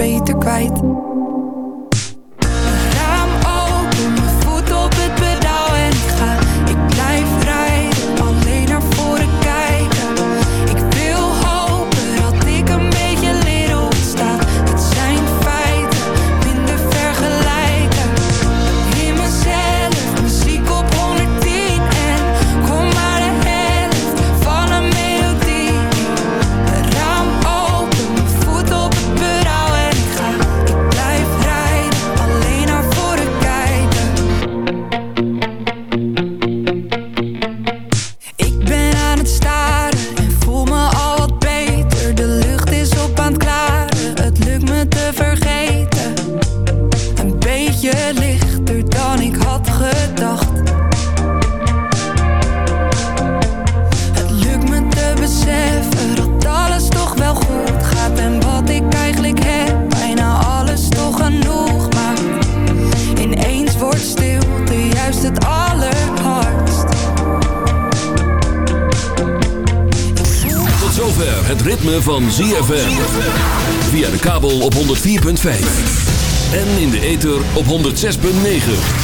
beter kwijt.